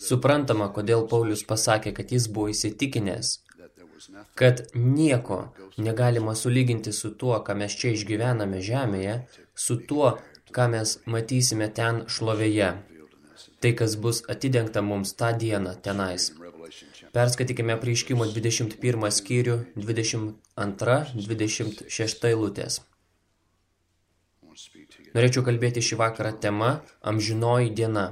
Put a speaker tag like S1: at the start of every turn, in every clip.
S1: Suprantama, kodėl Paulius pasakė, kad jis buvo įsitikinęs, kad nieko negalima sulyginti su tuo, ką mes čia išgyvename žemėje, su tuo, ką mes matysime ten šlovėje. Tai, kas bus atidengta mums tą dieną tenais. Perskaitykime prieškimo 21 skyrių 22-26 eilutės. Norėčiau kalbėti šį vakarą tema Amžinoji diena.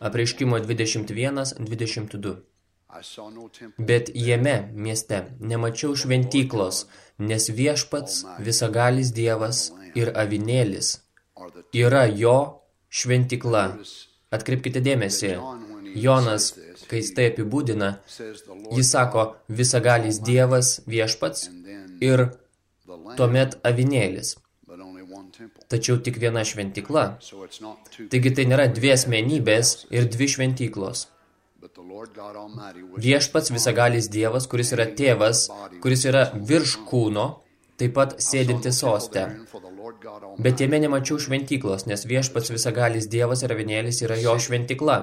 S1: Apreiškimo 21-22. Bet jame, mieste, nemačiau šventyklos, nes viešpats, visagalis dievas ir avinėlis yra jo šventykla. Atkreipkite dėmesį, Jonas, kai jis tai apibūdina, jis sako visagalis dievas viešpats ir tuomet avinėlis. Tačiau tik viena šventykla. Taigi tai nėra dvi asmenybės ir dvi šventyklos. Viešpats visagalis Dievas, kuris yra tėvas, kuris yra virš kūno, taip pat sėdinti soste. Bet jame nemačiau šventyklos, nes viešpats visagalis Dievas ir avinėlis yra jo šventykla.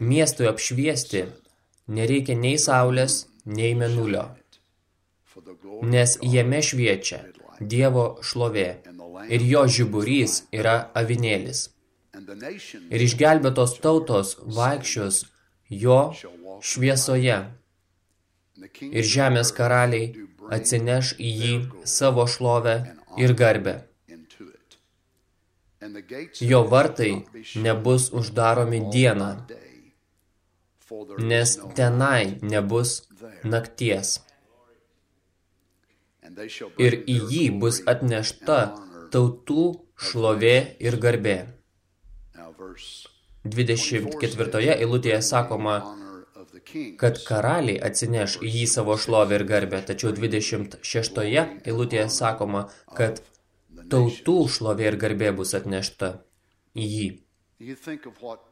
S1: Miestui apšviesti nereikia nei saulės, nei menulio, nes jame šviečia Dievo šlovė ir jo žiburys yra avinėlis. Ir išgelbėtos tautos vaikščios jo šviesoje. Ir žemės karaliai atsineš į jį savo šlovę ir garbę. Jo vartai nebus uždaromi dieną, nes tenai nebus nakties. Ir į jį bus atnešta tautų šlovė ir garbė. 24 eilutėje sakoma, kad karaliai atsineš į jį savo šlovę ir garbę, tačiau 26 eilutėje sakoma, kad tautų šlovė ir garbė bus atnešta į jį.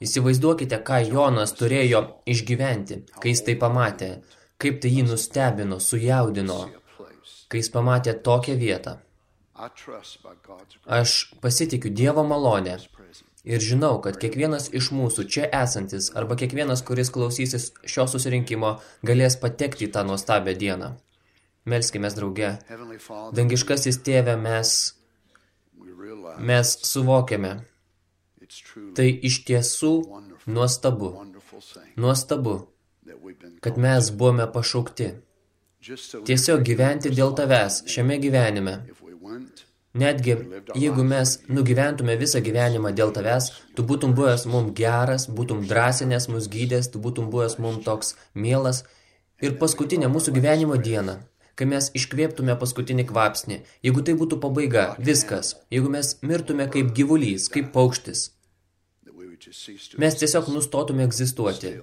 S1: Įsivaizduokite, ką Jonas turėjo išgyventi, kai jis tai pamatė, kaip tai jį nustebino, sujaudino, kai jis pamatė tokią vietą. Aš pasitikiu Dievo malonę ir žinau, kad kiekvienas iš mūsų čia esantis arba kiekvienas, kuris klausysis šio susirinkimo, galės patekti į tą nuostabią dieną. Melskime drauge. Dangiškasis tėve, mes, mes suvokiame. Tai iš tiesų nuostabu. Nuostabu, kad mes buvome pašaukti. Tiesiog gyventi dėl tavęs šiame gyvenime. Netgi, jeigu mes nugyventume visą gyvenimą dėl tavęs, tu būtum buvęs mum geras, būtum drąsinės mus gydęs, tu būtum buvęs mum toks mielas. Ir paskutinę mūsų gyvenimo dieną, kai mes iškvėptume paskutinį kvapsnį, jeigu tai būtų pabaiga, viskas, jeigu mes mirtume kaip gyvulys, kaip paukštis, mes tiesiog nustotume egzistuoti.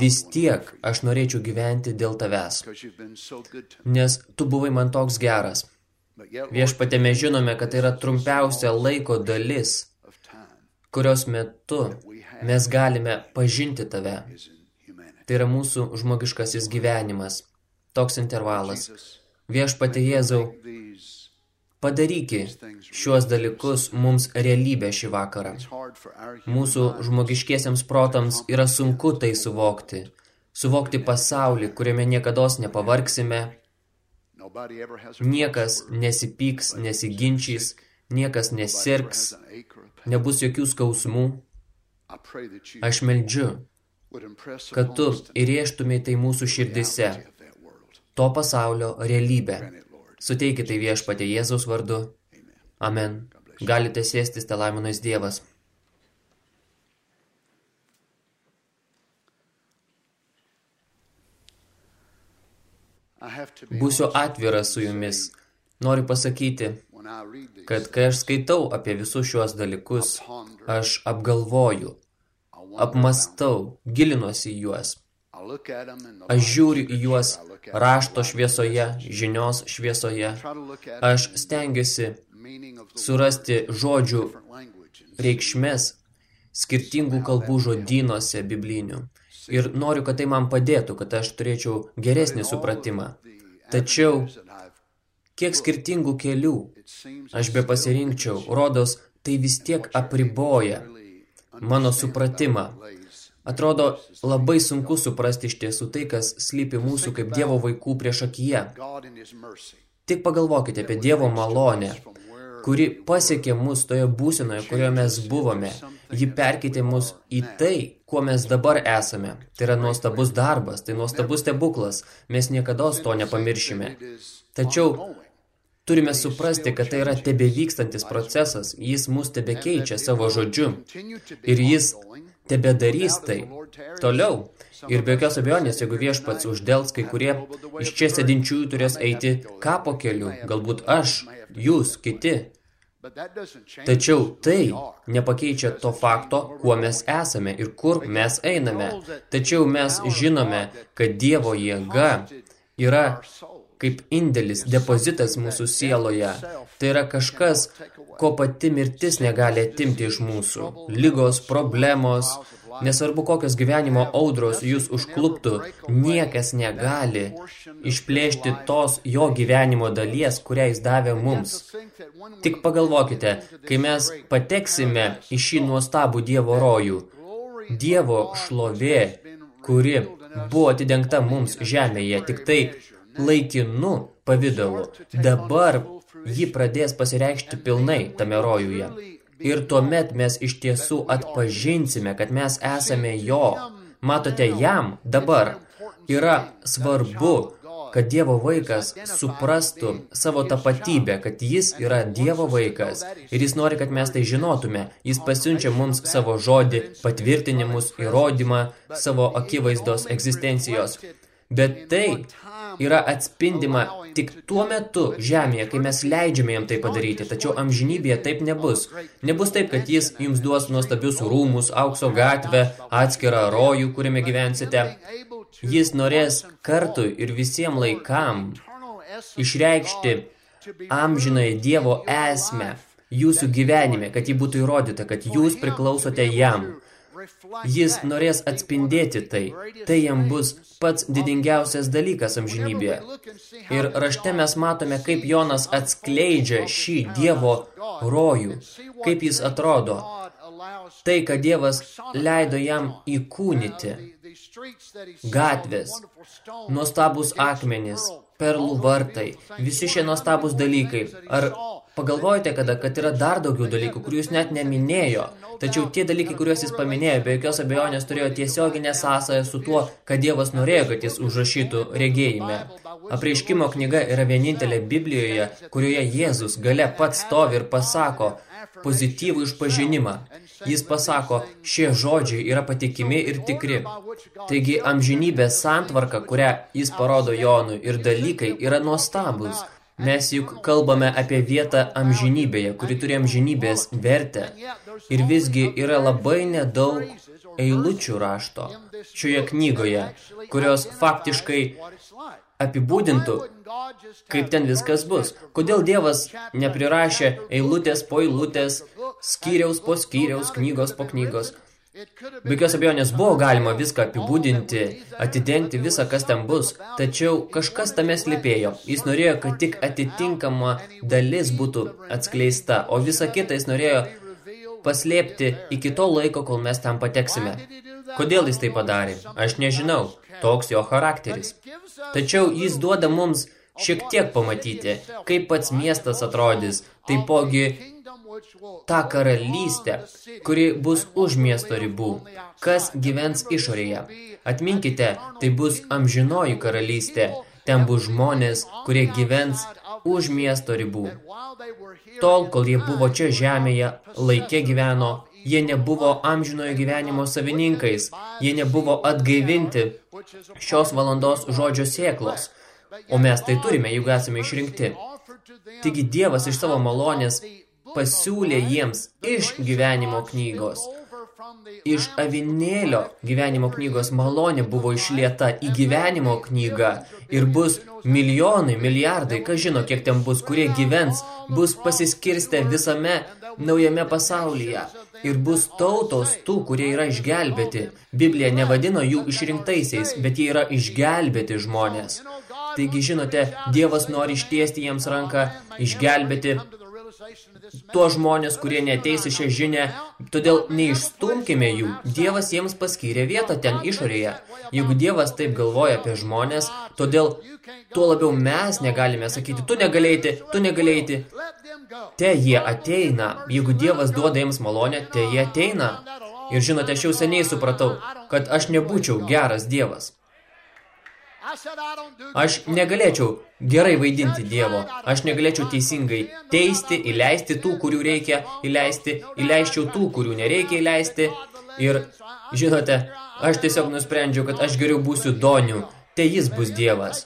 S1: Vis tiek aš norėčiau gyventi dėl tavęs, nes tu buvai man toks geras. Viešpatė mes žinome, kad tai yra trumpiausia laiko dalis, kurios metu mes galime pažinti tave. Tai yra mūsų žmogiškasis gyvenimas, toks intervalas. Viešpatė Jėzau, padaryki šiuos dalykus mums realybę šį vakarą. Mūsų žmogiškiesiems protams yra sunku tai suvokti. Suvokti pasaulį, kuriame niekados nepavargsime, Niekas nesipyks, nesiginčys, niekas nesirks, nebus jokių skausmų. Aš meldžiu, kad tu įrėžtumai tai mūsų širdise, to pasaulio realybę. Suteikite tai viešpatė Jėzaus vardu. Amen. Galite sėstis, te laimonas Dievas. Būsiu atviras su jumis. Noriu pasakyti, kad kai aš skaitau apie visus šiuos dalykus, aš apgalvoju, apmastau, gilinuosi juos. Aš žiūriu į juos rašto šviesoje, žinios šviesoje. Aš stengiuosi surasti žodžių reikšmės skirtingų kalbų žodynuose biblinių ir noriu, kad tai man padėtų, kad aš turėčiau geresnį supratimą. Tačiau, kiek skirtingų kelių aš be pasirinkčiau, rodos, tai vis tiek apriboja. mano supratimą. Atrodo, labai sunku suprasti iš tiesų tai, kas slypi mūsų kaip Dievo vaikų prieš akiją. Tik pagalvokite apie Dievo malonę, kuri pasiekė mus toje būsenoje, kurioje mes buvome. Ji perkeitė mus į tai, kuo mes dabar esame. Tai yra nuostabus darbas, tai nuostabus stebuklas. Mes niekada to nepamiršime. Tačiau turime suprasti, kad tai yra tebevykstantis procesas. Jis mus tebekeičia savo žodžiu. Ir jis tebedarys tai toliau. Ir be jokios abejonės, jeigu viešpats uždels, kai kurie iš čia sėdinčiųjų turės eiti kapo keliu, galbūt aš, jūs, kiti. Tačiau tai nepakeičia to fakto, kuo mes esame ir kur mes einame. Tačiau mes žinome, kad Dievo jėga yra kaip indėlis, depozitas mūsų sieloje. Tai yra kažkas, ko pati mirtis negali atimti iš mūsų. Lygos, problemos, nesvarbu kokios gyvenimo audros jūs užkluptų, niekas negali išplėšti tos jo gyvenimo dalies, kurią jis davė mums. Tik pagalvokite, kai mes pateksime į šį nuostabų Dievo rojų, Dievo šlovė, kuri buvo atidengta mums žemėje, tik tai laikinu pavidalu. Dabar ji pradės pasireikšti pilnai tame rojuje. Ir tuomet mes iš tiesų atpažinsime, kad mes esame jo. Matote, jam dabar yra svarbu, kad Dievo vaikas suprastų savo tapatybę, kad jis yra Dievo vaikas ir jis nori, kad mes tai žinotume. Jis pasiunčia mums savo žodį, patvirtinimus, įrodymą savo akivaizdos egzistencijos. Bet tai yra atspindima tik tuo metu žemėje, kai mes leidžiame jam tai padaryti, tačiau amžinybėje taip nebus. Nebus taip, kad jis jums duos nuostabius rūmus, aukso gatvę, atskirą rojų, kuriame gyvensite. Jis norės kartu ir visiems laikam išreikšti amžinai Dievo esmę jūsų gyvenime, kad ji būtų įrodyta, kad jūs priklausote jam. Jis norės atspindėti tai. Tai jam bus pats didingiausias dalykas amžinybėje. Ir rašte mes matome, kaip Jonas atskleidžia šį Dievo rojų, kaip jis atrodo. Tai, kad Dievas leido jam įkūnyti gatvės, nuostabus akmenys, perlų vartai, visi šie nuostabus dalykai. Ar pagalvojate kada, kad yra dar daugiau dalykų, kurių jūs net neminėjo? Tačiau tie dalykai, kuriuos jis paminėjo, be jokios abejonės turėjo tiesioginę sąsąją su tuo, kad Dievas norėjo, kad jis užrašytų regėjime. Apreiškimo knyga yra vienintelė Biblijoje, kurioje Jėzus gale pats stovi ir pasako pozityvų išpažinimą. Jis pasako, šie žodžiai yra patikimi ir tikri. Taigi amžinybės santvarka, kurią jis parodo Jonui ir dalykai yra nuostabus. Mes juk kalbame apie vietą amžinybėje, kuri turi amžinybės vertę. Ir visgi yra labai nedaug eilučių rašto šioje knygoje, kurios faktiškai apibūdintų, kaip ten viskas bus. Kodėl Dievas neprirašė eilutės po eilutės, skyriaus po skyriaus, knygos po knygos. Be jokios abejonės buvo galima viską apibūdinti, atidengti visą, kas ten bus, tačiau kažkas tame slėpėjo. Jis norėjo, kad tik atitinkama dalis būtų atskleista, o visą kitą jis norėjo paslėpti iki to laiko, kol mes tam pateksime. Kodėl jis tai padarė? Aš nežinau. Toks jo charakteris. Tačiau jis duoda mums šiek tiek pamatyti, kaip pats miestas atrodys, taipogi tą karalystę, kuri bus už miesto ribų, kas gyvens išorėje. Atminkite, tai bus amžinoji karalystė, ten bus žmonės, kurie gyvens už miesto ribų. Tol, kol jie buvo čia žemėje, laikė gyveno, jie nebuvo amžinojo gyvenimo savininkais, jie nebuvo atgaivinti šios valandos žodžio sėklos, o mes tai turime, jeigu esame išrinkti. Taigi Dievas iš savo malonės pasiūlė jiems iš gyvenimo knygos. Iš avinėlio gyvenimo knygos malonė buvo išlieta į gyvenimo knygą ir bus milijonai, milijardai, kas žino, kiek ten bus, kurie gyvens, bus pasiskirstę visame naujame pasaulyje ir bus tautos tų, kurie yra išgelbėti. Biblija nevadino jų išrinktaisiais, bet jie yra išgelbėti žmonės. Taigi, žinote, Dievas nori ištiesti jiems ranką, išgelbėti tuos žmonės, kurie neteis į šią žinę, todėl neišstumkime jų. Dievas jiems paskyrė vietą ten išorėje. Jeigu Dievas taip galvoja apie žmonės, todėl tuo labiau mes negalime sakyti, tu negalėti, tu negalėti. Te jie ateina. Jeigu Dievas duoda jiems malonę, te jie ateina. Ir žinote, aš jau seniai supratau, kad aš nebūčiau geras Dievas. Aš negalėčiau gerai vaidinti Dievo, aš negalėčiau teisingai teisti, įleisti tų, kurių reikia įleisti, įleiščiau tų, kurių nereikia įleisti. Ir, žinote, aš tiesiog nusprendžiau, kad aš geriau būsiu donių, te jis bus Dievas.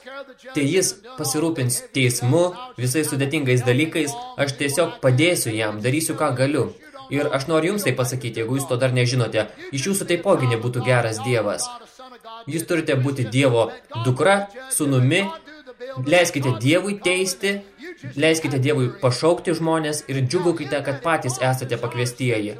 S1: Te jis pasirūpins teismu, visais sudėtingais dalykais, aš tiesiog padėsiu jam, darysiu, ką galiu. Ir aš noriu jums tai pasakyti, jeigu jūs to dar nežinote, iš jūsų taipogi nebūtų geras Dievas. Jūs turite būti Dievo dukra, sunumi, leiskite Dievui teisti, leiskite Dievui pašaukti žmonės ir džiugukite, kad patys esate pakviestieji.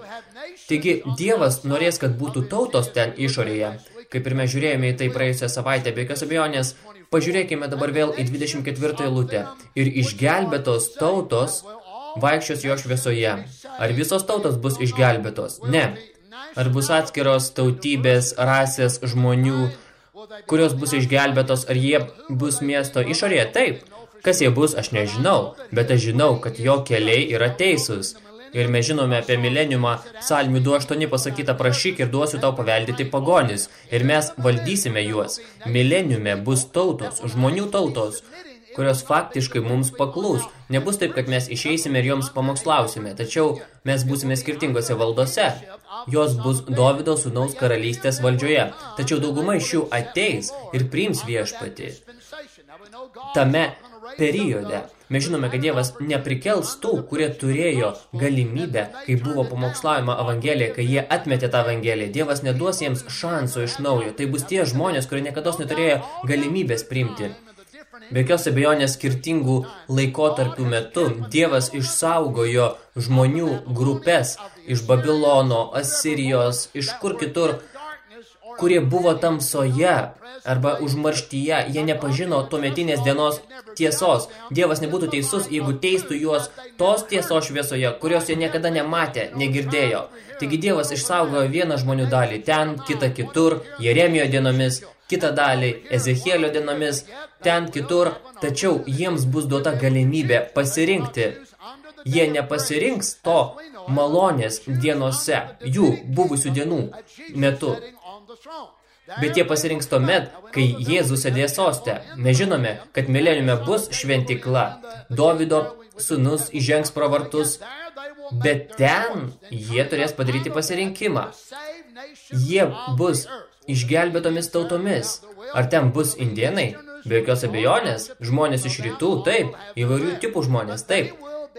S1: Taigi, Dievas norės, kad būtų tautos ten išorėje. Kaip ir mes žiūrėjome į tai praėjusią savaitę, be jokios abejonės, pažiūrėkime dabar vėl į 24 eilutę. Ir išgelbėtos tautos vaikščios jo šviesoje. Ar visos tautos bus išgelbėtos? Ne. Ar bus atskiros tautybės, rasės, žmonių, kurios bus išgelbėtos, ar jie bus miesto išorėje? Taip. Kas jie bus, aš nežinau, bet aš žinau, kad jo keliai yra teisūs. Ir mes žinome apie mileniumą, psalmių 2.8 pasakyta prašyk ir duosiu tau paveldyti pagonis. Ir mes valdysime juos. Mileniume bus tautos, žmonių tautos, kurios faktiškai mums paklūs. Nebus taip, kad mes išeisime ir joms pamokslausime, tačiau mes būsime skirtingose valdose. Jos bus Dovido sūnaus karalystės valdžioje, tačiau dauguma iš jų ateis ir priims viešpatį. Tame periode mes žinome, kad Dievas neprikels tų, kurie turėjo galimybę, kai buvo pamokslavimo evangelija, kai jie atmetė tą evangeliją. Dievas neduos jiems šansų iš naujo. Tai bus tie žmonės, kurie niekada neturėjo galimybės priimti. Be jokios abejonės skirtingų laikotarpių metu Dievas išsaugojo žmonių grupės iš Babilono, Asirijos, iš kur kitur, kurie buvo tamsoje arba užmarštyje, jie nepažino tuometinės dienos tiesos. Dievas nebūtų teisus, jeigu teistų juos tos tiesos šviesoje, kurios jie niekada nematė, negirdėjo. Taigi Dievas išsaugojo vieną žmonių dalį ten, kitą kitur, Jeremijo dienomis, kitą dalį Ezechielio dienomis, ten kitur, tačiau jiems bus duota galimybė pasirinkti. Jie nepasirinks to malonės dienose, jų buvusių dienų metu. Bet jie pasirinks tuomet, kai Jėzus sėdės soste. Mes žinome, kad mileniume bus šventikla. Dovido sūnus įžengs pro vartus, bet ten jie turės padaryti pasirinkimą. Jie bus išgelbėtomis tautomis. Ar ten bus indienai? Be jokios abejonės, žmonės iš rytų, taip, įvairių tipų žmonės, taip.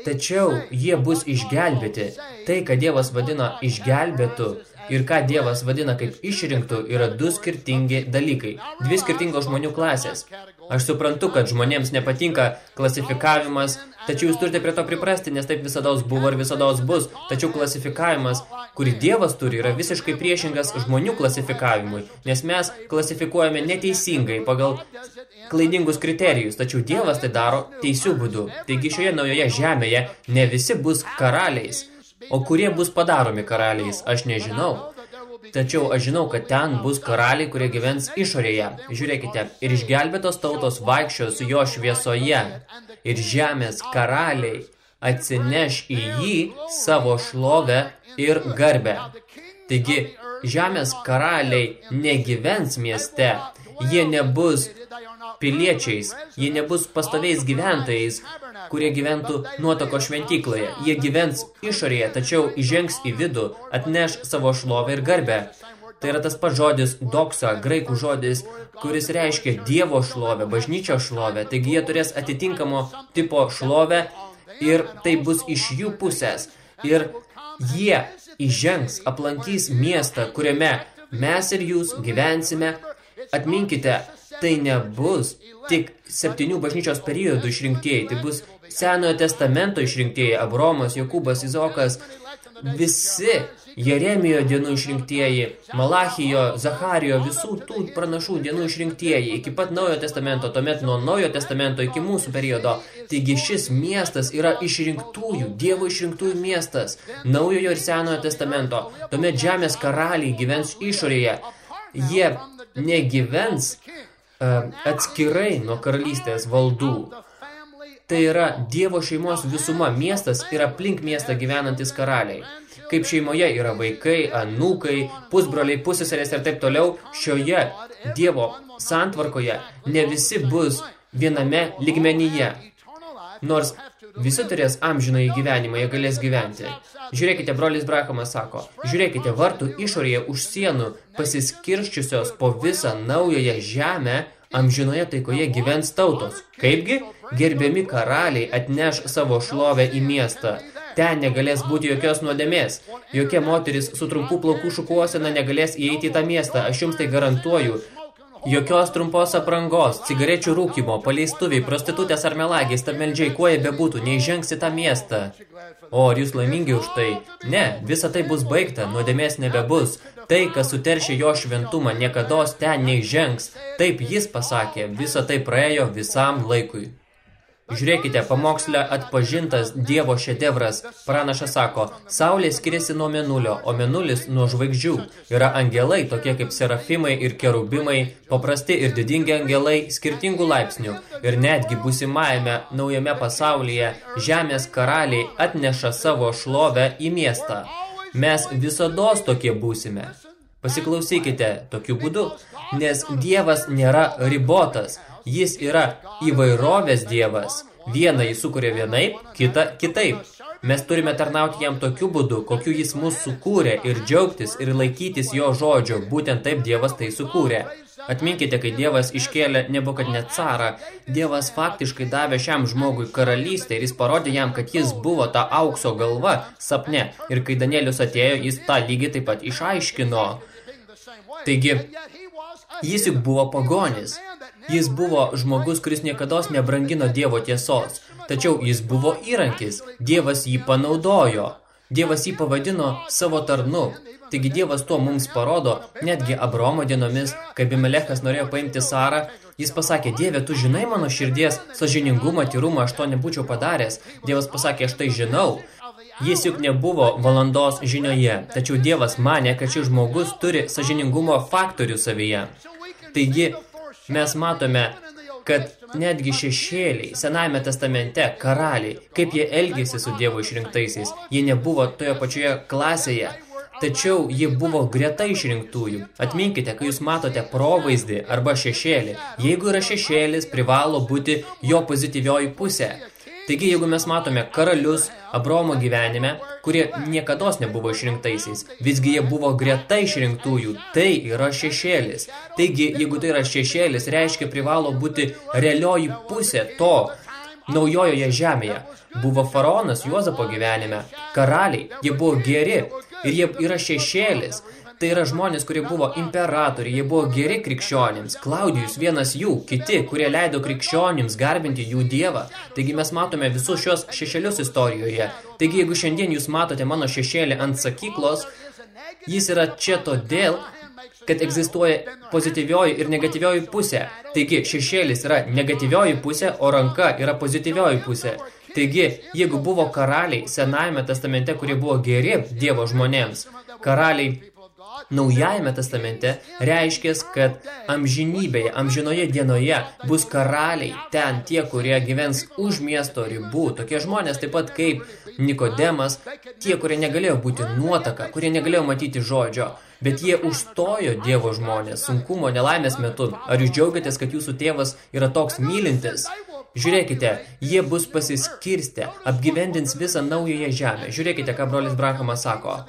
S1: Tačiau jie bus išgelbėti. Tai, ką Dievas vadina išgelbėtų ir ką Dievas vadina kaip išrinktų, yra du skirtingi dalykai. Dvi skirtingos žmonių klasės. Aš suprantu, kad žmonėms nepatinka klasifikavimas, tačiau jūs turite prie to priprasti, nes taip visados buvo ir visados bus. Tačiau klasifikavimas, kurį Dievas turi, yra visiškai priešingas žmonių klasifikavimui, nes mes klasifikuojame neteisingai pagal klaidingus kriterijus, tačiau Dievas tai daro teisių būdu. Taigi šioje naujoje žemėje ne visi bus karaliais, o kurie bus padaromi karaliais, aš nežinau. Tačiau aš žinau, kad ten bus karaliai, kurie gyvens išorėje. Žiūrėkite, ir išgelbėtos tautos vaikščios jo šviesoje, ir žemės karaliai atsineš į jį savo šlovę ir garbę. Taigi, žemės karaliai negyvens mieste, jie nebus piliečiais, jie nebus pastoviais gyventojais, kurie gyventų nuotoko šventykloje. Jie gyvens išorėje, tačiau įžengs į vidų, atneš savo šlovę ir garbę. Tai yra tas pats žodis doksa, graikų žodis, kuris reiškia Dievo šlovę, bažnyčio šlovę. Taigi jie turės atitinkamo tipo šlovę ir tai bus iš jų pusės. Ir jie įžengs, aplankys miestą, kuriame mes ir jūs gyvensime. Atminkite, tai nebus tik septynių bažnyčios periodų išrinktieji, tai bus Senojo testamento išrinktieji, Abromas, Jokūbas, Izokas, visi Jeremijo dienų išrinktieji, Malachijo, Zacharijo, visų tų pranašų dienų išrinktieji, iki pat Naujo testamento, tuomet nuo Naujo testamento iki mūsų periodo. Taigi šis miestas yra išrinktųjų, Dievo išrinktųjų miestas, Naujojo ir Senojo testamento. Tuomet žemės karaliai gyvens išorėje. Jie negyvens uh, atskirai nuo karalystės valdų. Tai yra Dievo šeimos visuma miestas ir aplink miestą gyvenantis karaliai kaip šeimoje yra vaikai, anūkai, pusbroliai, pusseserės ir taip toliau, šioje Dievo santvarkoje ne visi bus viename ligmenyje. Nors visi turės amžino į gyvenimą, jie galės gyventi. Žiūrėkite, brolis Brahamas sako, žiūrėkite, vartų išorėje už sienų pasiskirščiusios po visą naująją žemę, amžinoje taikoje gyvens tautos. Kaipgi? Gerbiami karaliai atneš savo šlovę į miestą. Ten negalės būti jokios nuodėmės. Jokia moteris su trumpų plaukų šukuosena negalės įeiti į tą miestą. Aš jums tai garantuoju. Jokios trumpos aprangos, cigarečių rūkimo, paleistuviai, prostitutės ar melagės, tarmeldžiai, kuo jie bebūtų, neižengs į tą miestą. O, ar jūs laimingi už tai? Ne, visa tai bus baigta, nuodėmės nebebus. Tai, kas suteršia jo šventumą, niekados ten neižengs. Taip jis pasakė, visa tai praėjo visam laikui. Žiūrėkite, pamokslė atpažintas Dievo šedevras. Pranašas sako, saulė skiriasi nuo menulio, o menulis nuo žvaigždžių. Yra angelai, tokie kaip serafimai ir kerubimai, paprasti ir didingi angelai, skirtingų laipsnių. Ir netgi busimajame naujame pasaulyje žemės karaliai atneša savo šlovę į miestą. Mes visados tokie būsime. Pasiklausykite tokiu būdu, nes Dievas nėra ribotas – Jis yra įvairovės dievas. Vieną jis sukuria vienaip, kitą kitaip. Mes turime tarnauti jam tokiu būdu, kokiu jis mus sukūrė ir džiaugtis ir laikytis jo žodžio. Būtent taip Dievas tai sukūrė. Atminkite, kai Dievas iškėlė Nebukadnecarą, Dievas faktiškai davė šiam žmogui karalystę ir jis parodė jam, kad jis buvo ta aukso galva sapne. Ir kai Danielius atėjo, jis tą lygiai taip pat išaiškino. Taigi, jis juk buvo pagonis. Jis buvo žmogus, kuris niekados nebrangino Dievo tiesos, tačiau jis buvo įrankis, Dievas jį panaudojo, Dievas jį pavadino savo tarnu. Taigi Dievas tuo mums parodo, netgi Abromo dienomis, kai Bimelechas norėjo paimti Sarą, jis pasakė, Dieve, tu žinai mano širdies sažiningumą, tyrumą, aš to nebūčiau padaręs. Dievas pasakė, aš tai žinau. Jis juk nebuvo valandos žinioje, tačiau Dievas mane, kad šis žmogus turi sažiningumo faktorių savyje. Taigi, mes matome, kad netgi šešėliai, Senajame testamente, karaliai, kaip jie elgėsi su Dievo išrinktaisiais, jie nebuvo toje pačioje klasėje, tačiau jie buvo greta išrinktųjų. Atminkite, kai jūs matote provaizdį arba šešėlį, jeigu yra šešėlis, privalo būti jo pozityvioji pusė. Taigi, jeigu mes matome karalius Abromo gyvenime, kurie niekados nebuvo išrinktaisiais, visgi jie buvo greta išrinktųjų, tai yra šešėlis. Taigi, jeigu tai yra šešėlis, reiškia privalo būti realioji pusė to naujojoje žemėje. Buvo faraonas Juozapo gyvenime, karaliai, jie buvo geri ir jie yra šešėlis. Tai yra žmonės, kurie buvo imperatoriai, jie buvo geri krikščionims. Klaudijus vienas jų, kiti, kurie leido krikščionims garbinti jų dievą. Taigi mes matome visus šios šešėlius istorijoje. Taigi jeigu šiandien jūs matote mano šešėlį ant sakyklos, jis yra čia todėl, kad egzistuoja pozityvioji ir negatyvioji pusė. Taigi šešėlis yra negatyvioji pusė, o ranka yra pozityvioji pusė. Taigi, jeigu buvo karaliai Senajame testamente, kurie buvo geri Dievo žmonėms, karaliai Naujajame testamente reiškės, kad amžinybėje, amžinoje dienoje bus karaliai ten tie, kurie gyvens už miesto ribų. Tokie žmonės taip pat kaip Nikodemas, tie, kurie negalėjo būti nuotaka, kurie negalėjo matyti žodžio, bet jie užstojo Dievo žmonės sunkumo nelaimės metu. Ar jūs džiaugiatės, kad jūsų tėvas yra toks mylintis? Žiūrėkite, jie bus pasiskirstę, apgyvendins visą naująją žemę. Žiūrėkite, ką brolis Branhamas sako.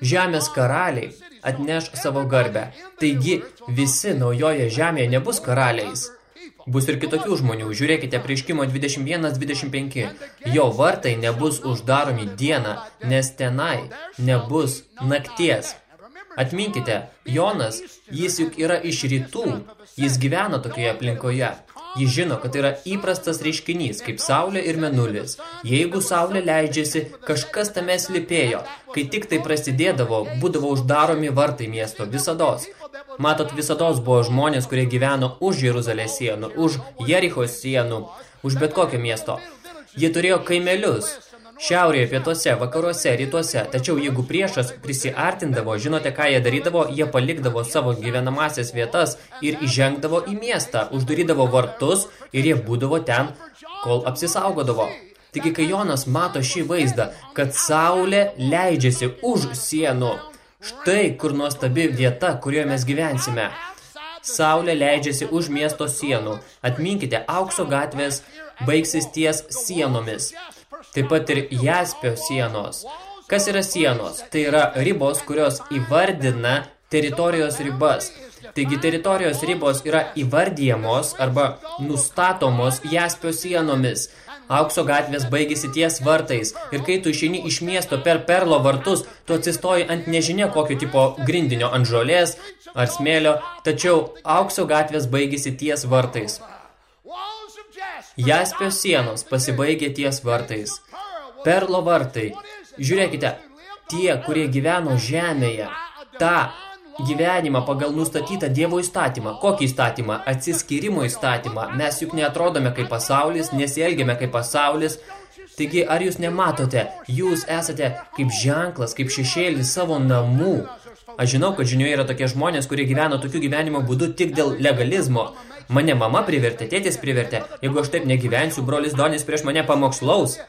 S1: Žemės karaliai atneš savo garbę. Taigi visi naujoje žemėje nebus karaliais. Bus ir kitokių žmonių. Žiūrėkite, prieškimo 21-25. Jo vartai nebus uždaromi dieną, nes tenai nebus nakties. Atminkite, Jonas, jis juk yra iš rytų, jis gyvena tokioje aplinkoje. Jis žino, kad tai yra įprastas reiškinys, kaip saulė ir menulis. Jeigu saulė leidžiasi, kažkas tame slipėjo. Kai tik tai prasidėdavo, būdavo uždaromi vartai miesto visados. Matot, visados buvo žmonės, kurie gyveno už Jeruzalės sienų, už Jerichos sienų, už bet kokio miesto. Jie turėjo kaimelius, Šiaurėje, pietuose, vakaruose, rytuose, tačiau jeigu priešas prisiartindavo, žinote, ką jie darydavo, jie palikdavo savo gyvenamasias vietas ir įžengdavo į miestą, uždarydavo vartus ir jie būdavo ten, kol apsisaugodavo. Taigi, kai Jonas mato šį vaizdą, kad saulė leidžiasi už sienų, štai kur nuostabi vieta, kurioje mes gyvensime. Saulė leidžiasi už miesto sienų. Atminkite, aukso gatvės baigsis ties sienomis taip pat ir jaspio sienos. Kas yra sienos? Tai yra ribos, kurios įvardina teritorijos ribas. Taigi teritorijos ribos yra įvardyjamos arba nustatomos jaspio sienomis. Aukso gatvės baigėsi ties vartais ir kai tu išeini iš miesto per perlo vartus, tu atsistoji ant nežinia kokio tipo grindinio ant žolės ar smėlio, tačiau aukso gatvės baigėsi ties vartais. Jaspio sienos pasibaigė ties vartais. Perlo vartai. Žiūrėkite, tie, kurie gyveno žemėje, tą gyvenimą pagal nustatytą Dievo įstatymą. Kokį įstatymą? Atsiskyrimo įstatymą. Mes juk neatrodome kaip pasaulis, nesielgiame kaip pasaulis. Taigi, ar jūs nematote, jūs esate kaip ženklas, kaip šešėlis savo namų. Aš žinau, kad žinioje yra tokie žmonės, kurie gyveno tokiu gyvenimo būdu tik dėl legalizmo. Mane mama privertė, tėtis privertė. Jeigu aš taip negyvensiu, brolis Donis prieš mane pamokslaus.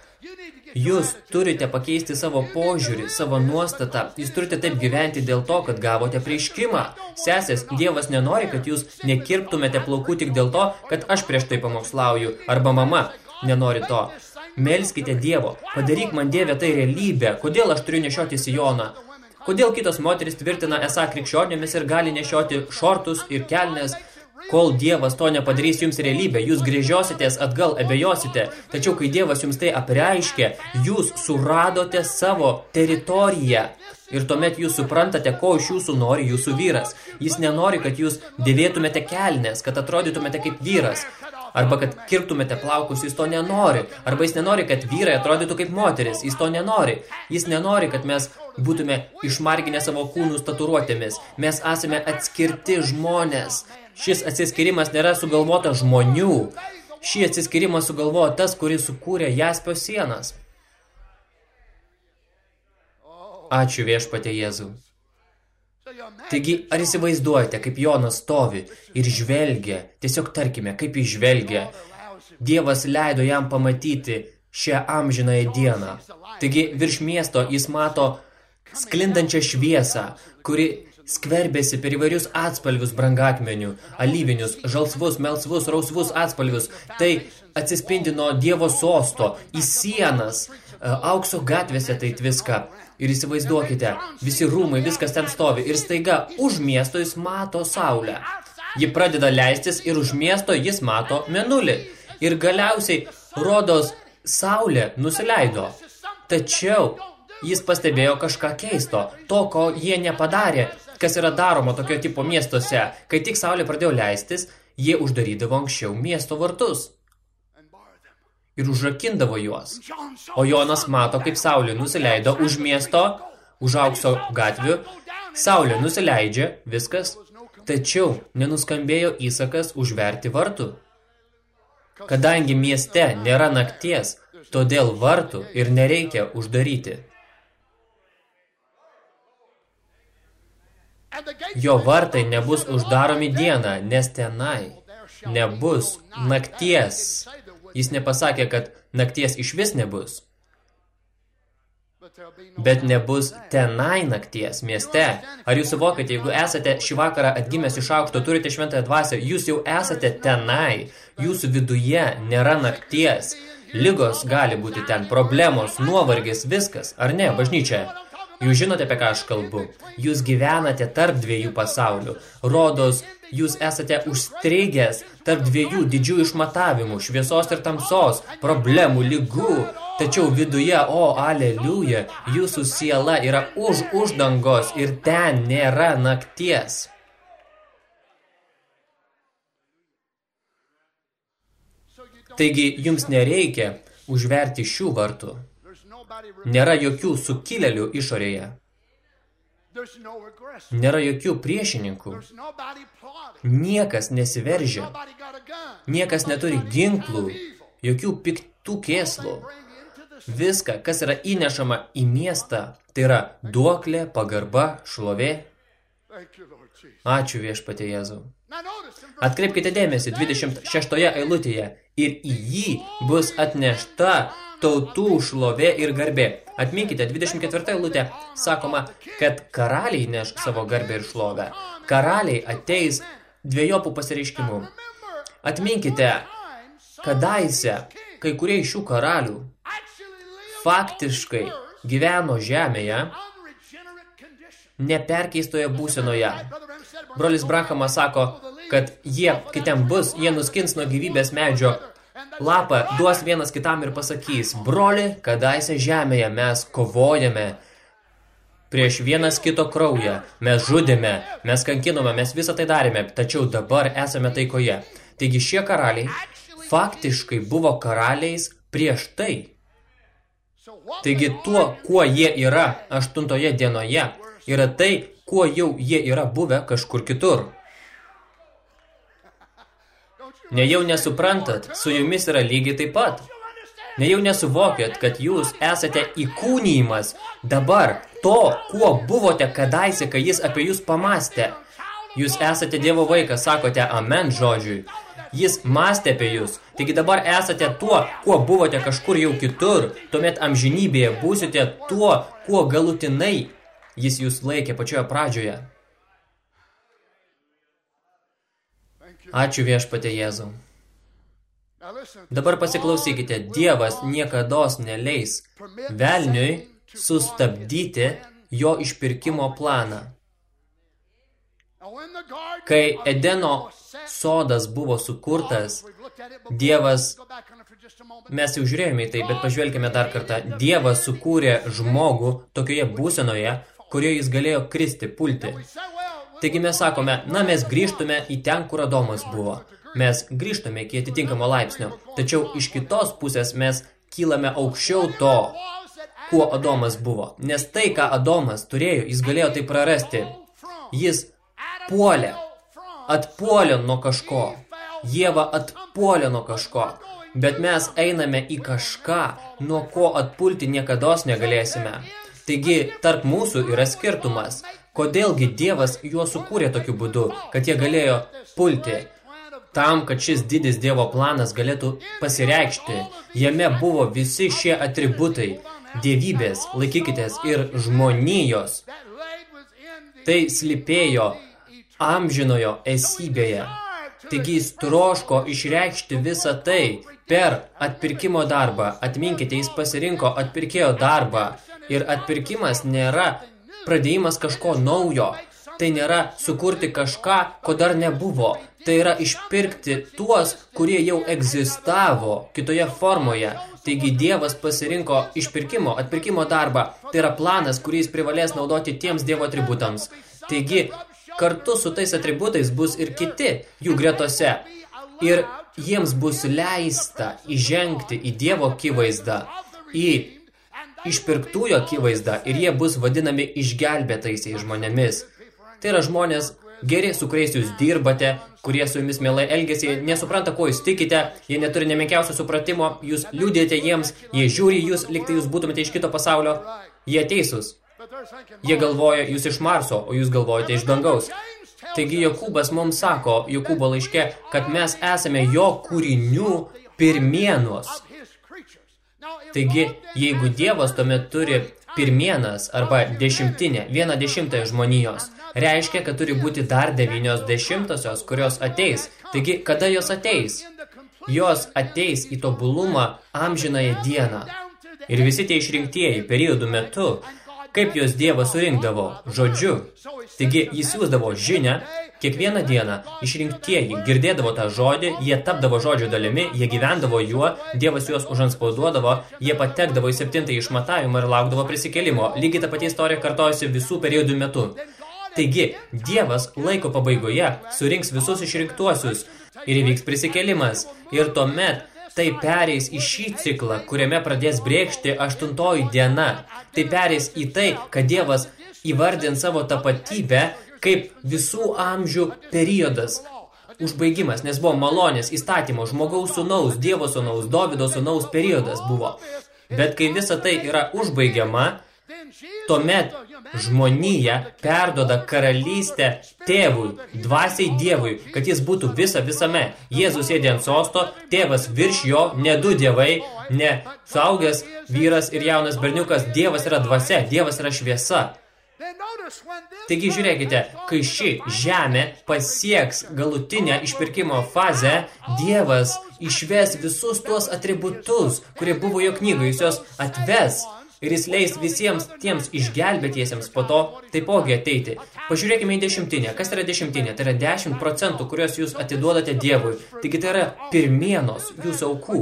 S1: Jūs turite pakeisti savo požiūrį, savo nuostatą. Jūs turite taip gyventi dėl to, kad gavote prieškimą. Sesės, Dievas nenori, kad jūs nekirptumėte plaukų tik dėl to, kad aš prieš tai pamokslauju. Arba mama nenori to. Melskite Dievo, padaryk man Dievę tai realybę. Kodėl aš turiu nešioti sijoną? Kodėl kitos moteris tvirtina esą krikščionėmis ir gali nešioti šortus ir kelnes? Kol Dievas to nepadarys jums realybę, jūs grėžiositės atgal, abejosite. Tačiau, kai Dievas jums tai apreiškė, jūs suradote savo teritoriją. Ir tuomet jūs suprantate, ko iš jūsų nori jūsų vyras. Jis nenori, kad jūs dėvėtumėte kelnes, kad atrodytumėte kaip vyras. Arba kad kirptumėte plaukus, jis to nenori. Arba jis nenori, kad vyrai atrodytų kaip moteris, jis to nenori. Jis nenori, kad mes būtume išmarginę savo kūnų staturuotėmis. Mes esame atskirti žmonės. Šis atsiskirimas nėra sugalvota žmonių. Šį atsiskirimą sugalvojo tas, kuris sukūrė Jaspio sienas. Ačiū viešpatė Jėzų. Taigi, ar įsivaizduojate, kaip Jonas stovi ir žvelgia, tiesiog tarkime, kaip jis žvelgia. Dievas leido jam pamatyti šią amžinąją dieną. Taigi, virš miesto jis mato sklindančią šviesą, kuri skverbėsi per įvairius atspalvius brangakmenių, alyvinius, žalsvus, melsvus, rausvus atspalvius. Tai atsispindi nuo Dievo sosto į sienas, aukso gatvėse tai viską. Ir įsivaizduokite, visi rūmai, viskas ten stovi. Ir staiga už miesto jis mato saulę. Ji pradeda leistis ir už miesto jis mato menulį. Ir galiausiai, rodos, saulė nusileido. Tačiau jis pastebėjo kažką keisto, to, ko jie nepadarė kas yra daroma tokio tipo miestuose. Kai tik saulė pradėjo leistis, jie uždarydavo anksčiau miesto vartus ir užrakindavo juos. O Jonas mato, kaip saulė nusileido už miesto, už aukso gatvių. Saulė nusileidžia, viskas, tačiau nenuskambėjo įsakas užverti vartų. Kadangi mieste nėra nakties, todėl vartų ir nereikia uždaryti. Jo vartai nebus uždaromi dieną, nes tenai nebus nakties. Jis nepasakė, kad nakties iš vis nebus. Bet nebus tenai nakties mieste. Ar jūs suvokite, jeigu esate šį vakarą atgimęs iš aukšto, turite šventąją dvasę, jūs jau esate tenai. Jūsų viduje nėra nakties. Ligos gali būti ten, problemos, nuovargis, viskas. Ar ne, bažnyčia? Jūs žinote, apie ką aš kalbu. Jūs gyvenate tarp dviejų pasaulių. Rodos, jūs esate užstrigęs tarp dviejų didžių išmatavimų, šviesos ir tamsos, problemų, lygų. Tačiau viduje, o, aleliuja, jūsų siela yra už uždangos ir ten nėra nakties. Taigi, jums nereikia užverti šių vartų. Nėra jokių sukilėlių išorėje. Nėra jokių priešininkų. Niekas nesiveržia. Niekas neturi ginklų, jokių piktų kėslų. Viską, kas yra įnešama į miestą, tai yra duoklė, pagarba, šlovė. Ačiū viešpatė Jėzau. Atkreipkite dėmesį 26 eilutėje ir į jį bus atnešta tautų šlovė ir garbė. Atminkite, 24 eilutė sakoma, kad karaliai neš savo garbę ir šlovę. Karaliai ateis dviejopų pasireiškimų. Atminkite, kadaise kai kurie iš šių karalių faktiškai gyveno žemėje neperkeistoje būsenoje. Brolis Brahamas sako, kad jie, kai ten bus, jie nuskins nuo gyvybės medžio lapą, duos vienas kitam ir pasakys, broli, kadaise žemėje mes kovojame prieš vienas kito kraują, mes žudėme, mes kankinome, mes visą tai darėme, tačiau dabar esame taikoje. Taigi šie karaliai faktiškai buvo karaliais prieš tai. Taigi tuo, kuo jie yra aštuntoje dienoje, yra tai, kuo jau jie yra buvę kažkur kitur. Nejau nesuprantat, su jumis yra lygiai taip pat. Nejau nesuvokėt, kad jūs esate įkūnymas dabar to, kuo buvote kadaise, kai jis apie jūs pamastė. Jūs esate Dievo vaikas, sakote amen žodžiui. Jis mąstė apie jūs. Taigi dabar esate tuo, kuo buvote kažkur jau kitur. Tuomet amžinybėje būsite tuo, kuo galutinai jis jūs laikė pačioje pradžioje. Ačiū viešpatė Jėzau. Dabar pasiklausykite, Dievas niekados neleis velniui sustabdyti jo išpirkimo planą. Kai Edeno sodas buvo sukurtas, Dievas, mes jau žiūrėjome į tai, bet pažvelkime dar kartą, Dievas sukūrė žmogų tokioje būsenoje, kurioje jis galėjo kristi, pulti. Taigi mes sakome, na mes grįžtume į ten, kur Adomas buvo. Mes grįžtume iki atitinkamo laipsnio. Tačiau iš kitos pusės mes kylame aukščiau to, kuo Adomas buvo. Nes tai, ką Adomas turėjo, jis galėjo tai prarasti. Jis puolė, atpuolė nuo kažko. Jėva atpuolė nuo kažko. Bet mes einame į kažką, nuo ko atpulti niekados negalėsime. Taigi, tarp mūsų yra skirtumas. Kodėlgi Dievas juos sukūrė tokiu būdu, kad jie galėjo pulti? Tam, kad šis didis Dievo planas galėtų pasireikšti, jame buvo visi šie atributai – dievybės, laikykitės, ir žmonijos. Tai slipėjo amžinojo esybėje. Taigi jis troško išreikšti visą tai per atpirkimo darbą. Atminkite, jis pasirinko atpirkėjo darbą. Ir atpirkimas nėra pradėjimas kažko naujo. Tai nėra sukurti kažką, ko dar nebuvo. Tai yra išpirkti tuos, kurie jau egzistavo kitoje formoje. Taigi Dievas pasirinko išpirkimo, atpirkimo darbą. Tai yra planas, kurį jis privalės naudoti tiems Dievo atributams. Taigi, kartu su tais atributais bus ir kiti jų gretose. Ir jiems bus leista įžengti į Dievo akivaizdą, į išpirktųjų akivaizdą ir jie bus vadinami išgelbėtaisiais žmonėmis. Tai yra žmonės geri, su kuriais jūs dirbate, kurie su jumis mielai elgesi, nesupranta, ko jūs tikite, jie neturi nemenkiausio supratimo, jūs liūdėte jiems, jie žiūri jūs, lyg tai jūs būtumėte iš kito pasaulio, jie teisūs. Jie galvoja jūs iš Marso, o jūs galvojate iš dangaus. Taigi Jokūbas mums sako, Jokūbo laiške, kad mes esame jo kūrinių pirmienos. Taigi, jeigu Dievas tuomet turi pirmienas arba dešimtinė, vieną dešimtąją žmonijos, reiškia, kad turi būti dar devynios dešimtosios, kurios ateis. Taigi, kada jos ateis? Jos ateis į tobulumą amžinąją dieną. Ir visi tie išrinktieji periodų metu, Kaip jos Dievas surinkdavo? Žodžiu. Taigi jis siūsdavo žinę, kiekvieną dieną išrinktieji girdėdavo tą žodį, jie tapdavo žodžio dalimi, jie gyvendavo juo, Dievas juos užanspauduodavo, jie patekdavo į septintąjį išmatavimą ir laukdavo prisikelimo. Lygiai ta pati istorija kartojasi visų periodų metu. Taigi, Dievas laiko pabaigoje surinks visus išrinktuosius ir įvyks prisikelimas. Ir tuomet tai pereis į šį ciklą, kuriame pradės brėkšti aštuntoji diena. Tai pereis į tai, kad Dievas įvardint savo tapatybę kaip visų amžių periodas. Užbaigimas, nes buvo malonės įstatymo, žmogaus sunaus, Dievo sunaus, Dovido sunaus periodas buvo. Bet kai visa tai yra užbaigiama, tuomet žmonija perdoda karalystę tėvui, dvasiai dievui, kad jis būtų visa visame. Jėzus sėdė ant sosto, tėvas virš jo, ne du dievai, ne suaugęs vyras ir jaunas berniukas, dievas yra dvasia, dievas yra šviesa. Taigi žiūrėkite, kai ši žemė pasieks galutinę išpirkimo fazę, Dievas išves visus tuos atributus, kurie buvo jo knygoje, jis juos atves ir jis leis visiems tiems išgelbėtiesiems po to taipogi ateiti. Pažiūrėkime į dešimtinę. Kas yra dešimtinė? Tai yra 10 procentų, kuriuos jūs atiduodate Dievui. Taigi tai yra pirmienos jūsų aukų.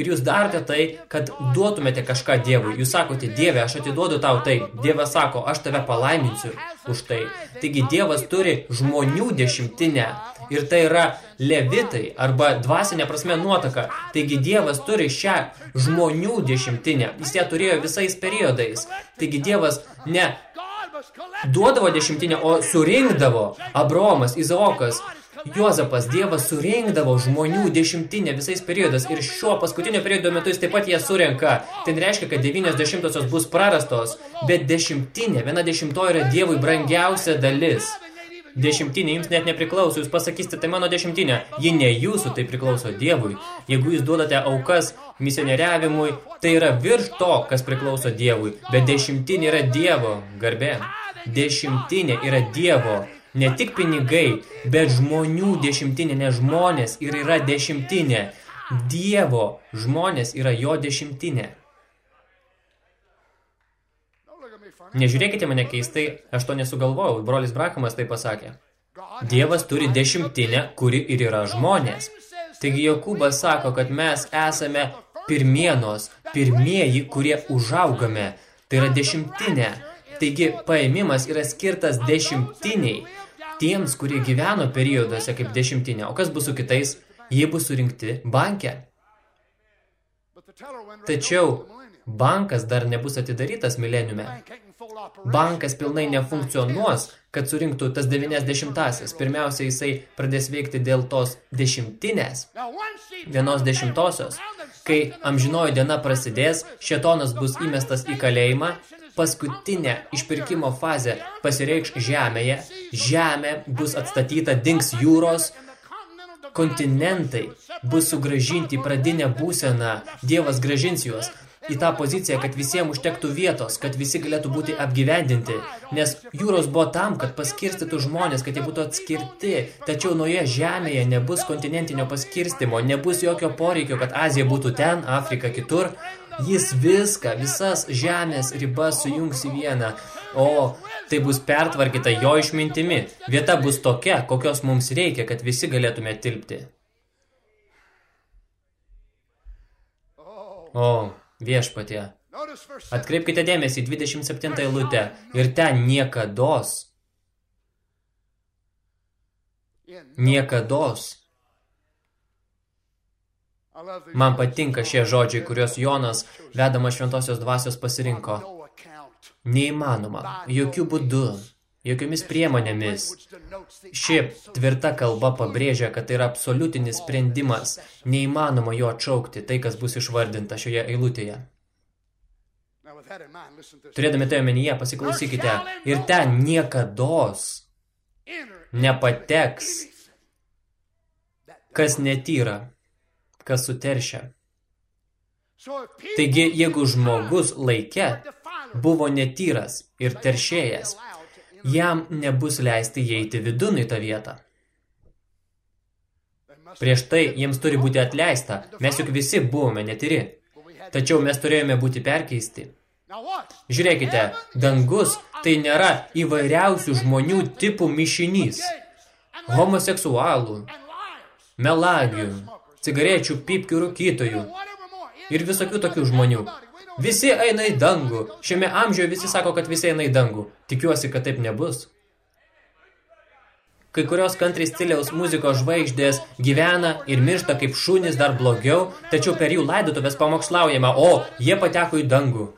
S1: Ir jūs darote tai, kad duotumėte kažką Dievui. Jūs sakote, Dieve, aš atiduodu tau tai. Dievas sako, aš tave palaiminsiu už tai. Taigi Dievas turi žmonių dešimtinę. Ir tai yra levitai arba dvasinė prasme nuotaka. Taigi Dievas turi šią žmonių dešimtinę. Jis ją turėjo visais periodais. Taigi Dievas ne duodavo dešimtinę, o surinkdavo Abraomas, Izaokas, Juozapas, Dievas surinkdavo žmonių dešimtinę visais periodas ir šiuo paskutinio periodo metu jis taip pat ją surenka. Tai reiškia, kad devynios dešimtosios bus prarastos, bet dešimtinė, viena dešimtoji yra Dievui brangiausia dalis. Dešimtinė jums net nepriklauso, jūs pasakysite, tai mano dešimtinė. Ji ne jūsų, tai priklauso Dievui. Jeigu jūs duodate aukas misionieriavimui, tai yra virš to, kas priklauso Dievui. Bet dešimtinė yra Dievo garbė. Dešimtinė yra Dievo. Ne tik pinigai, bet žmonių dešimtinė, ne žmonės ir yra dešimtinė. Dievo žmonės yra jo dešimtinė. Nežiūrėkite mane keistai, aš to nesugalvojau, brolis Brakamas tai pasakė. Dievas turi dešimtinę, kuri ir yra žmonės. Taigi Jokūbas sako, kad mes esame pirmienos, pirmieji, kurie užaugame. Tai yra dešimtinė. Taigi paėmimas yra skirtas dešimtiniai, tiems, kurie gyveno perioduose kaip dešimtinė. O kas bus su kitais? Jie bus surinkti banke. Tačiau bankas dar nebus atidarytas mileniume. Bankas pilnai nefunkcionuos, kad surinktų tas 90-asis. Pirmiausia, jisai pradės veikti dėl tos dešimtinės, vienos dešimtosios. Kai amžinoji diena prasidės, šetonas bus įmestas į kalėjimą, paskutinė išpirkimo fazė pasireikš žemėje, žemė bus atstatyta, dings jūros, kontinentai bus sugražinti į pradinę būseną, Dievas gražins juos į tą poziciją, kad visiems užtektų vietos, kad visi galėtų būti apgyvendinti, nes jūros buvo tam, kad paskirstytų žmonės, kad jie būtų atskirti, tačiau nuoje žemėje nebus kontinentinio paskirstimo, nebus jokio poreikio, kad Azija būtų ten, Afrika kitur, jis viską, visas žemės ribas sujungs į vieną, o tai bus pertvarkyta jo išmintimi, vieta bus tokia, kokios mums reikia, kad visi galėtume tilpti. O, viešpatie. Atkreipkite dėmesį į 27 eilutę ir ten niekados, niekados. Man patinka šie žodžiai, kuriuos Jonas, vedama šventosios dvasios, pasirinko. Neįmanoma, jokių būdų, jokiomis priemonėmis. Ši tvirta kalba pabrėžia, kad tai yra absoliutinis sprendimas, neįmanoma jo atšaukti, tai kas bus išvardinta šioje eilutėje. Turėdami tai omenyje, pasiklausykite, ir ten niekados nepateks, kas netyra, kas suteršia. Taigi, jeigu žmogus laike buvo netyras ir teršėjas, jam nebus leisti įeiti vidun į tą vietą. Prieš tai jiems turi būti atleista, mes juk visi buvome netyri. Tačiau mes turėjome būti perkeisti. Žiūrėkite, dangus tai nėra įvairiausių žmonių tipų mišinys. Homoseksualų, melagių, cigarečių, pipkių rūkytojų ir visokių tokių žmonių. Visi eina į dangų. Šiame amžiuje visi sako, kad visi eina į dangų. Tikiuosi, kad taip nebus. Kai kurios country stiliaus muzikos žvaigždės gyvena ir miršta kaip šunys dar blogiau, tačiau per jų laidotuvės pamokslaujama, o jie pateko į dangų.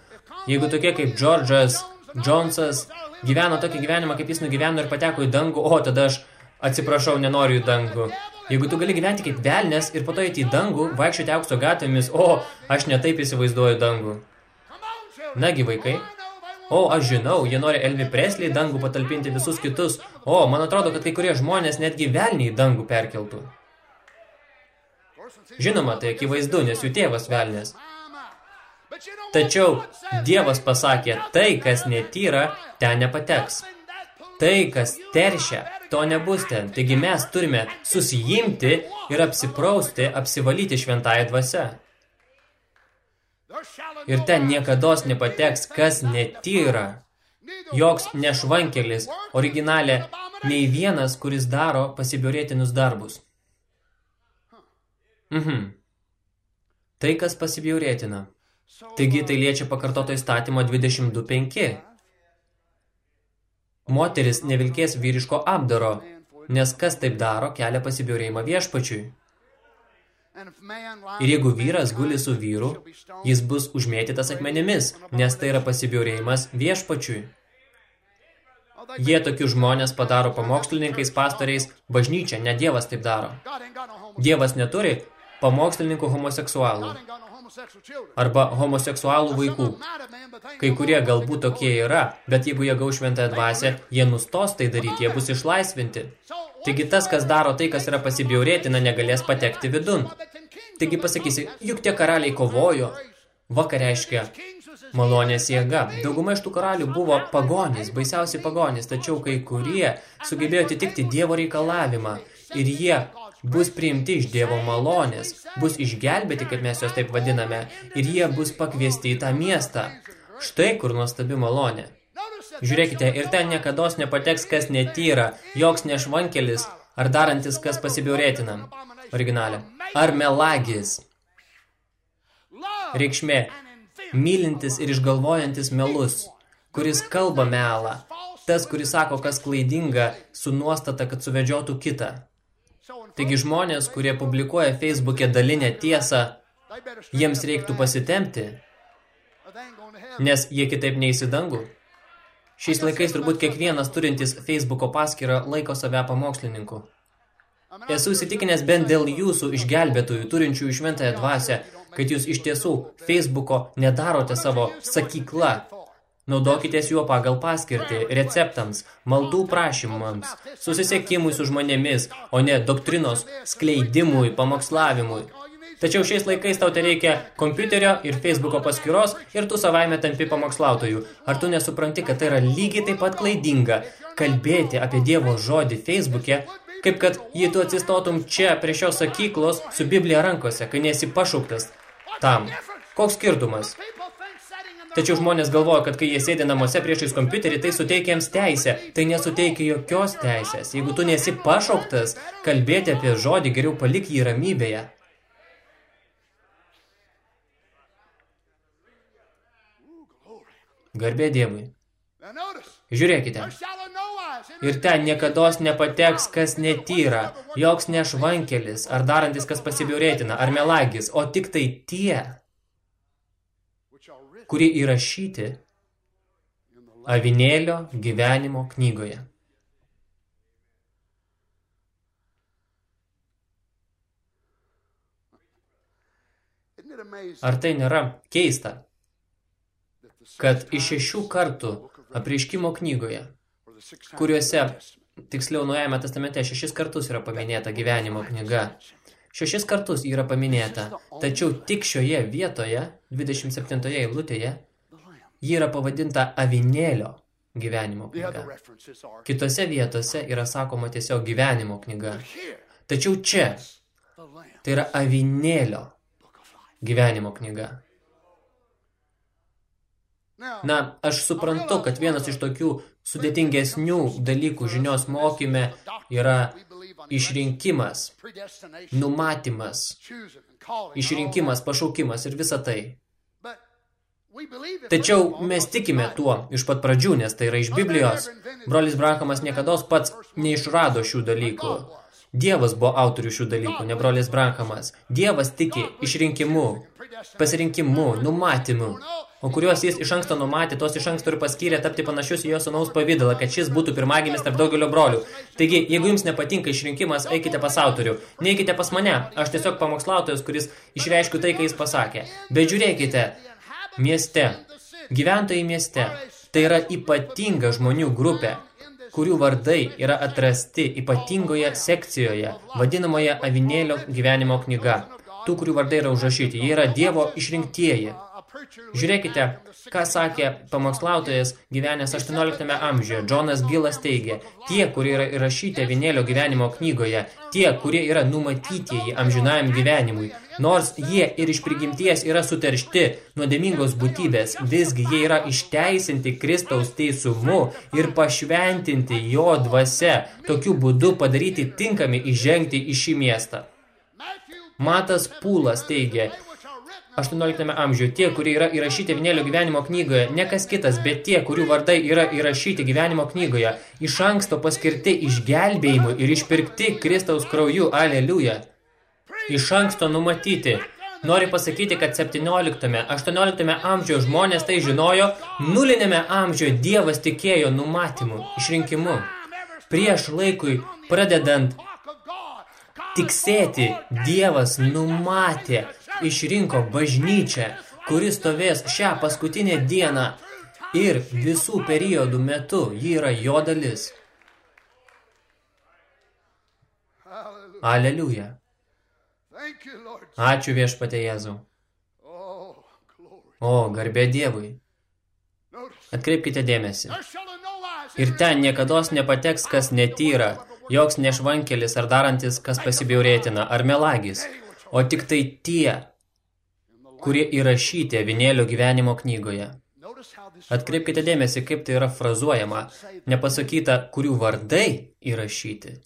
S1: Jeigu tokie kaip George'as, Jonesas gyveno tokį gyvenimą, kaip jis nugyveno ir pateko į dangų, o tada aš atsiprašau, nenoriu į dangų. Jeigu tu gali gyventi kaip velnės ir po to eiti į dangų, vaikščioti aukso gatvėmis, o, aš netaip įsivaizduoju dangų. Nagi, vaikai, O, aš žinau, jie nori Elvi Presley dangų patalpinti visus kitus. O, man atrodo, kad kai kurie žmonės netgi velniai dangų perkeltų. Žinoma, tai akivaizdu, nes jų tėvas velnės. Tačiau Dievas pasakė, tai, kas netyra, ten nepateks. Tai, kas teršia, to nebus ten. Taigi mes turime susijimti ir apsiprausti, apsivalyti šventąją dvasę. Ir ten niekados nepateks, kas netyra. Joks nešvankelis, originalė, nei vienas, kuris daro pasibiurėtinus darbus. Mhm. Tai, kas pasibjaurėtina. Taigi tai liečia pakartoto įstatymo 22.5. Moteris nevilkės vyriško apdaro, nes kas taip daro, kelia pasibjaurėjimą viešpačiui. Ir jeigu vyras guli su vyru, jis bus užmėtytas akmenimis, nes tai yra pasibjaurėjimas viešpačiui. Jie tokius žmonės padaro pamokslininkais, pastoriais, bažnyčia, ne Dievas taip daro. Dievas neturi pamokslininkų homoseksualų arba homoseksualų vaikų. Kai kurie galbūt tokie yra, bet jeigu jie gaus šventąją dvasę, jie nustos tai daryti, jie bus išlaisvinti. Taigi tas, kas daro tai, kas yra pasibjaurėtina, negalės patekti vidun. Taigi pasakysi, juk tie karaliai kovojo. Vakar reiškia malonės jėga. Dauguma iš tų karalių buvo pagonys, baisiausiai pagonys, tačiau kai kurie sugebėjo atitikti Dievo reikalavimą ir jie bus priimti iš Dievo malonės, bus išgelbėti, kaip mes juos taip vadiname, ir jie bus pakviesti į tą miestą. Štai kur nuostabi malonė. Žiūrėkite, ir ten niekados nepateks, kas netyra, joks nešvankelis, ar darantis, kas pasibiaurėtina. Originalė. Ar melagis. Reikšmė. Mylintis ir išgalvojantis melus, kuris kalba melą. Tas, kuris sako, kas klaidinga, su nuostata, kad suvedžiotų kitą. Taigi žmonės, kurie publikuoja Facebook'e dalinę tiesą, jiems reiktų pasitempti, nes jie kitaip neįsidangų. Šiais laikais turbūt kiekvienas turintis Facebooko paskyrą laiko save pamokslininku. Esu įsitikinęs bent dėl jūsų išgelbėtųjų, turinčių šventąją dvasę, kad jūs iš tiesų Facebooko nedarote savo sakykla. Naudokitės juo pagal paskirtį, receptams, maldų prašymams, susisiekimui su žmonėmis, o ne doktrinos skleidimui, pamokslavimui. Tačiau šiais laikais tau reikia kompiuterio ir Facebooko paskyros ir tu savaime tampi pamokslautojų. Ar tu nesupranti, kad tai yra lygiai taip pat klaidinga kalbėti apie Dievo žodį Facebook'e, kaip kad jei tu atsistotum čia prie šios sakyklos su Biblija rankose, kai nesi pašauktas tam. Koks skirtumas? Tačiau žmonės galvoja, kad kai jie sėdi namuose priešais kompiuterį, tai suteikia jiems teisę. Tai nesuteikia jokios teisės. Jeigu tu nesi pašauktas, kalbėti apie žodį geriau palik jį ramybėje. Garbė Dievui. Žiūrėkite. Ir ten niekados nepateks, kas netyra, joks nešvankelis, ar darantis, kas pasibjaurėtina, ar melagis, o tik tai tie, kurie įrašyti avinėlio gyvenimo knygoje. Ar tai nėra keista? kad iš šešių kartų apreiškimo knygoje, kuriuose, tiksliau, Nuojame testamente šešis kartus yra paminėta gyvenimo knyga, šešis kartus yra paminėta, tačiau tik šioje vietoje, 27 eilutėje, ji yra pavadinta avinėlio gyvenimo knyga. Kitose vietose yra sakoma tiesiog gyvenimo knyga. Tačiau čia tai yra avinėlio gyvenimo knyga. Na, aš suprantu, kad vienas iš tokių sudėtingesnių dalykų žinios mokyme yra išrinkimas, numatymas, išrinkimas, pašaukimas ir visa tai. Tačiau mes tikime tuo iš pat pradžių, nes tai yra iš Biblijos. Brolis Brankamas niekada pats neišrado šių dalykų. Dievas buvo autorių šių dalykų, ne brolis Brankamas. Dievas tiki išrinkimu, pasirinkimu, numatymu, o kuriuos jis iš anksto numatė, tos iš anksto ir paskyrė tapti panašius į jo sunaus pavydalą, kad šis būtų pirmagimis tarp daugelio brolių. Taigi, jeigu jums nepatinka išrinkimas, eikite pas autorių. Neikite pas mane, aš tiesiog pamokslautojas, kuris išreiškiu tai, ką jis pasakė. Bet žiūrėkite, mieste, gyventojai mieste, tai yra ypatinga žmonių grupė, kurių vardai yra atrasti ypatingoje sekcijoje, vadinamoje avinėlio gyvenimo knyga. Tų, kurių vardai yra užrašyti, jie yra Dievo išrinktieji. Žiūrėkite, ką sakė pamokslautojas gyvenęs 18 amžiuje. Džonas Gilas teigė, tie, kurie yra įrašyti avinėlio gyvenimo knygoje, tie, kurie yra numatytieji amžinajam gyvenimui, nors jie ir iš prigimties yra suteršti nuodėmingos būtybės, visgi jie yra išteisinti Kristaus teisumu ir pašventinti jo dvasia, tokiu būdu padaryti tinkami įžengti į šį miestą. Matas Pūlas teigė, 18 amžiuje tie, kurie yra įrašyti Vinėlio gyvenimo knygoje, ne kas kitas, bet tie, kurių vardai yra įrašyti gyvenimo knygoje, iš anksto paskirti išgelbėjimui ir išpirkti Kristaus krauju, aleliuja. Iš anksto numatyti. Nori pasakyti, kad 17-18 amžiuje žmonės tai žinojo, nulinėme amžiuje Dievas tikėjo numatymu, išrinkimu. Prieš laikui pradedant tiksėti, Dievas numatė išrinko bažnyčią, kuris stovės šią paskutinę dieną ir visų periodų metu ji yra jo dalis. Aleliuja. Ačiū viešpate Jėzau. O, garbė Dievui. Atkreipkite dėmesį. Ir ten niekados nepateks, kas netyra, joks nešvankelis ar darantis, kas pasibjaurėtina, ar melagis o tik tai tie, kurie įrašyti avinėlio gyvenimo knygoje. Atkreipkite dėmesį, kaip tai yra frazuojama, nepasakyta, kurių vardai įrašyti.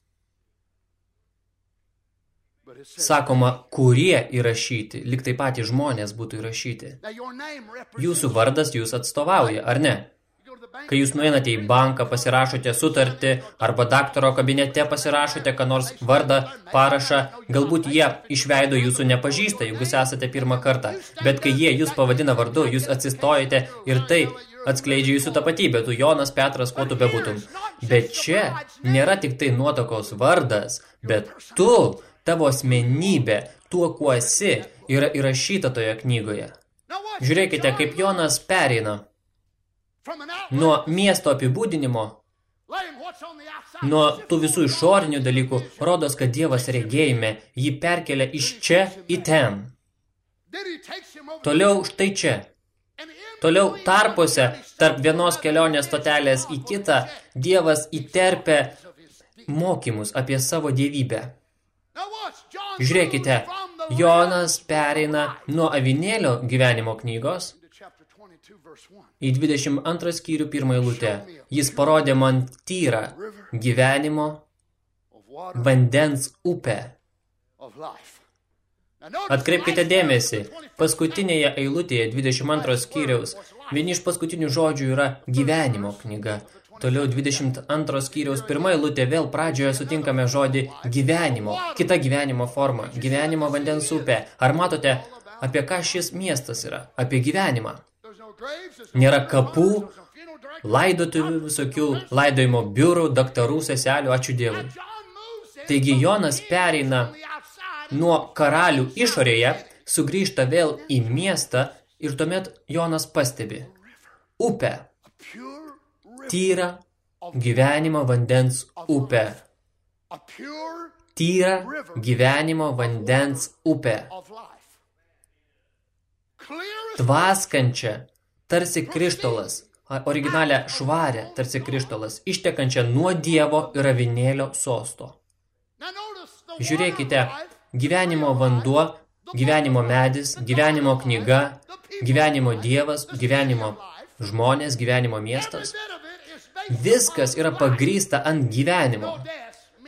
S1: Sakoma, kurie įrašyti, lik tai patys žmonės būtų įrašyti. Jūsų vardas jūs atstovauja, ar ne? Kai jūs nueinate į banką, pasirašote sutartį arba daktaro kabinete pasirašote, ką nors vardą, parašą, galbūt jie iš veido jūsų nepažįsta, jeigu jūs esate pirmą kartą, bet kai jie jūs pavadina vardu, jūs atsistojate ir tai atskleidžia jūsų tapatybę, tu Jonas Petras, kuo tu bebūtum. Bet čia nėra tik tai nuotokos vardas, bet tu, tavo asmenybė, tuo, kuo esi, yra įrašyta toje knygoje. Žiūrėkite, kaip Jonas pereina Nuo miesto apibūdinimo, nuo tų visų išorinių dalykų, rodos, kad Dievas regėjime jį perkelia iš čia į ten. Toliau štai čia. Toliau tarpuose, tarp vienos kelionės stotelės į kitą, Dievas įterpia mokymus apie savo dievybę. Žiūrėkite, Jonas pereina nuo avinėlio gyvenimo knygos Į 22 skyrių pirmą eilutę. Jis parodė man tyrą gyvenimo vandens upę. Atkreipkite dėmesį, paskutinėje eilutėje 22 skyriaus, vieni iš paskutinių žodžių yra gyvenimo knyga. Toliau 22 skyriaus pirma eilutė vėl pradžioje sutinkame žodį gyvenimo, kita gyvenimo forma, gyvenimo vandens upė. Ar matote, apie ką šis miestas yra? Apie gyvenimą. Nėra kapų, laidotuvių visokių, laidojimo biurų, daktarų, seselių, ačiū Dievui. Taigi Jonas pereina nuo karalių išorėje, sugrįžta vėl į miestą ir tuomet Jonas pastebi upę, tyrą gyvenimo vandens upę. Tyra gyvenimo vandens upė. Tvaskančią tarsi krištolas, originalę švarę, tarsi krištolas, ištekančią nuo Dievo ir avinėlio sosto. Žiūrėkite, gyvenimo vanduo, gyvenimo medis, gyvenimo knyga, gyvenimo Dievas, gyvenimo žmonės, gyvenimo miestas. Viskas yra pagrysta ant gyvenimo.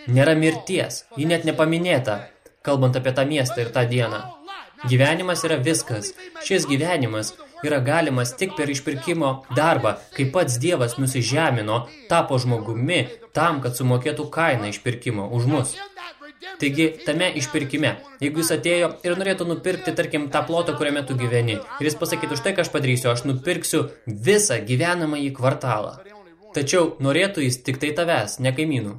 S1: Nėra mirties, ji net nepaminėta, kalbant apie tą miestą ir tą dieną. Gyvenimas yra viskas. Šis gyvenimas yra galimas tik per išpirkimo darbą, kai pats Dievas nusižemino, tapo žmogumi tam, kad sumokėtų kainą išpirkimo už mus. Taigi, tame išpirkime, jeigu jis atėjo ir norėtų nupirkti, tarkim, tą plotą, kuriame tu gyveni, ir jis pasakytų, štai ką aš padarysiu, aš nupirksiu visą gyvenamąjį kvartalą. Tačiau norėtų jis tik tai tavęs, ne kaimynų.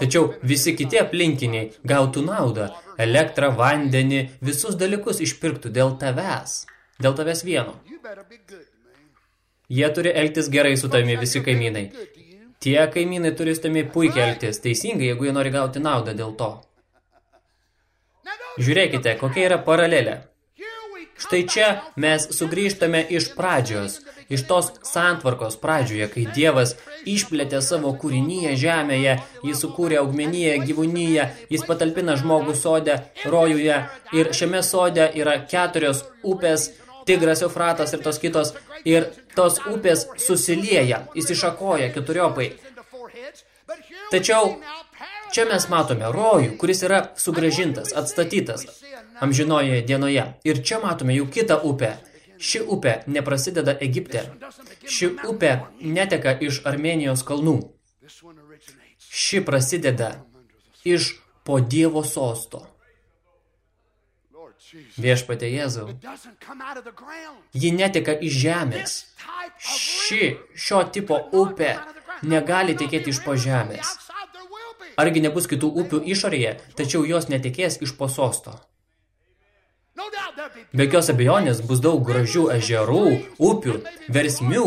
S1: Tačiau visi kiti aplinkiniai gautų naudą, elektrą, vandenį, visus dalykus išpirktų dėl tavęs, dėl tavęs vieno. Jie turi elgtis gerai su tavimi visi kaimynai. Tie kaimynai turi su tavimi puikiai elgtis, teisingai, jeigu jie nori gauti naudą dėl to. Žiūrėkite, kokia yra paralelė. Štai čia mes sugrįžtame iš pradžios, iš tos santvarkos pradžioje, kai Dievas išplėtė savo kūrinyje žemėje, jis sukūrė augmenyje, gyvūnyje, jis patalpina žmogų sode, rojuje ir šiame sode yra keturios upės, Tigras, Eufratas ir tos kitos, ir tos upės susilieja, įsišakoja keturiopai. Tačiau čia mes matome rojų, kuris yra sugražintas, atstatytas amžinoje dienoje. Ir čia matome jau kitą upę. Ši upė neprasideda Egipte. Ši upė neteka iš Armenijos kalnų. Ši prasideda iš po Dievo sosto. Viešpatė Jėzau. Ji neteka iš žemės. Ši šio tipo upė negali tekėti iš po žemės. Argi nebus kitų upių išorėje, tačiau jos netekės iš po sosto. Be jokios abejonės bus daug gražių ežerų, upių, versmių,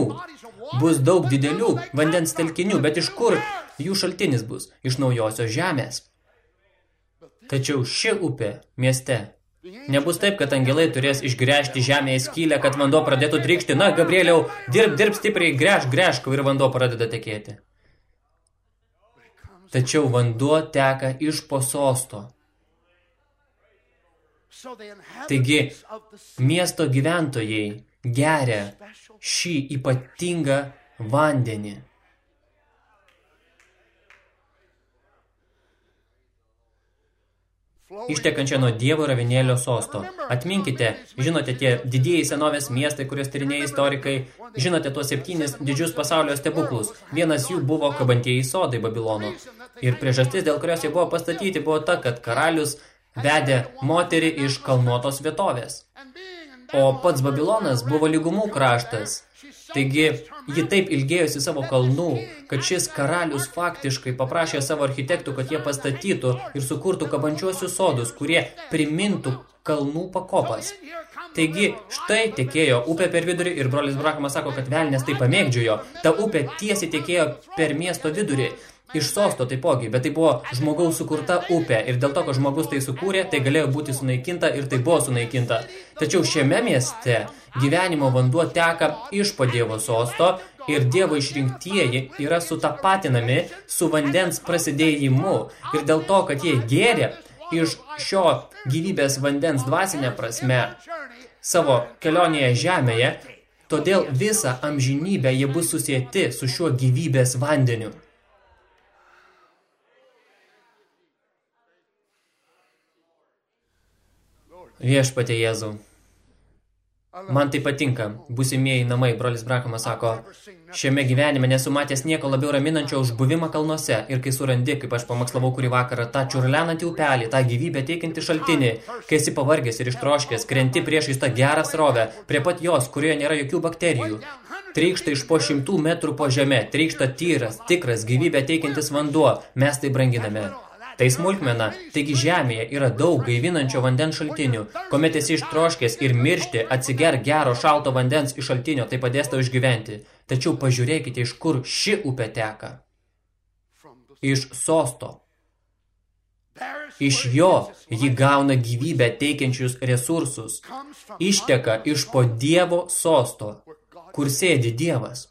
S1: bus daug didelių vandens telkinių, bet iš kur jų šaltinis bus? Iš naujosios žemės. Tačiau ši upė mieste Nebus taip, kad angelai turės išgręžti žemėje skylę, kad vanduo pradėtų trykšti. Na, Gabrieliau, dirb, dirb stipriai, gręž, gręžk ir vanduo pradeda tekėti. Tačiau vanduo teka iš pososto. Taigi, miesto gyventojai geria šį ypatingą vandenį. Ištekančią nuo Dievo ravinėlio sosto. Atminkite, žinote tie didieji senovės miestai, kurios tyrinėja istorikai, žinote tuos septynis didžius pasaulio stebuklus. Vienas jų buvo kabantieji sodai Babilono. Ir priežastis, dėl kurios jie buvo pastatyti, buvo ta, kad karalius vedė moterį iš kalnuotos vietovės. O pats Babilonas buvo lygumų kraštas. Taigi, ji taip ilgėjosi savo kalnų, kad šis karalius faktiškai paprašė savo architektų, kad jie pastatytų ir sukurtų kabančiuosius sodus, kurie primintų kalnų pakopas. Taigi, štai tekėjo upė per vidurį ir brolis Brakamas sako, kad velnės tai pamėgdžiojo. Ta upė tiesiai tekėjo per miesto vidurį iš sosto taipogi, bet tai buvo žmogaus sukurta upė ir dėl to, kad žmogus tai sukūrė, tai galėjo būti sunaikinta ir tai buvo sunaikinta. Tačiau šiame mieste gyvenimo vanduo teka iš po Dievo sosto ir Dievo išrinktieji yra sutapatinami su vandens prasidėjimu ir dėl to, kad jie gėrė iš šio gyvybės vandens dvasinė prasme savo kelionėje žemėje, todėl visą amžinybę jie bus susieti su šiuo gyvybės vandeniu. Viešpatė Jėzau. Man tai patinka, būsimieji namai, brolis Brakamas sako, šiame gyvenime nesu matęs nieko labiau raminančio už buvimą kalnuose ir kai surandi, kaip aš pamakslavau kurį vakarą, tą čiurlenantį upelį, tą gyvybę teikiantį šaltinį, kai esi pavargęs ir ištroškęs, krenti priešais tą gerą srovę, prie pat jos, kurioje nėra jokių bakterijų. Trykšta iš po šimtų metrų po žeme, trykšta tyras, tikras, gyvybę teikiantis vanduo, mes tai branginame. Tai smulkmena, taigi žemėje yra daug gaivinančio vandens šaltinių. Komet esi ištroškęs ir miršti, atsiger gero šalto vandens iš šaltinio, tai padės tau išgyventi. Tačiau pažiūrėkite, iš kur ši upė teka. Iš sosto. Iš jo ji gauna gyvybę teikiančius resursus. Išteka iš po Dievo sosto, kur sėdi Dievas.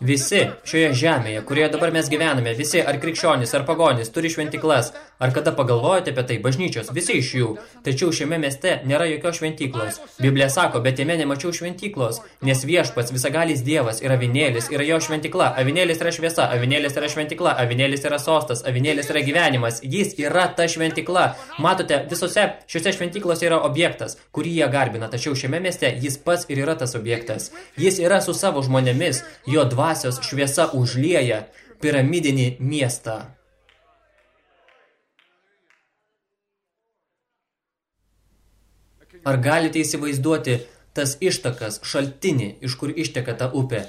S1: Visi šioje žemėje, kurioje dabar mes gyvename, visi ar krikščionys, ar pagonys, turi šventiklas, Ar kada pagalvojate apie tai? Bažnyčios, visi iš jų. Tačiau šiame mieste nėra jokios šventyklos. Biblija sako, bet jame nemačiau šventyklos, nes viešpats visagalis dievas yra avinėlis, yra jo šventykla. Avinėlis yra šviesa, avinėlis yra šventykla, avinėlis yra sostas, avinėlis yra gyvenimas. Jis yra ta šventykla. Matote, visose šiuose šventyklose yra objektas, kurį jie garbina, tačiau šiame mieste jis pats ir yra tas objektas. Jis yra su savo žmonėmis, jo dvasios šviesa užlieja piramidinį miestą. Ar galite įsivaizduoti tas ištakas, šaltinį, iš kur išteka ta upė?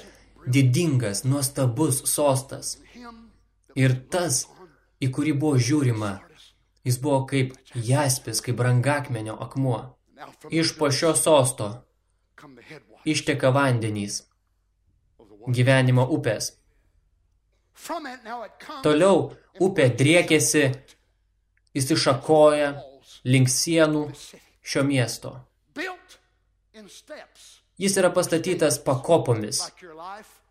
S1: Didingas, nuostabus sostas. Ir tas, į kurį buvo žiūrima, jis buvo kaip jaspis, kaip brangakmenio akmuo. Iš po šio sosto išteka vandenys, gyvenimo upės. Toliau upė driekėsi, įsišakoja link sienų šio miesto. Jis yra pastatytas pakopomis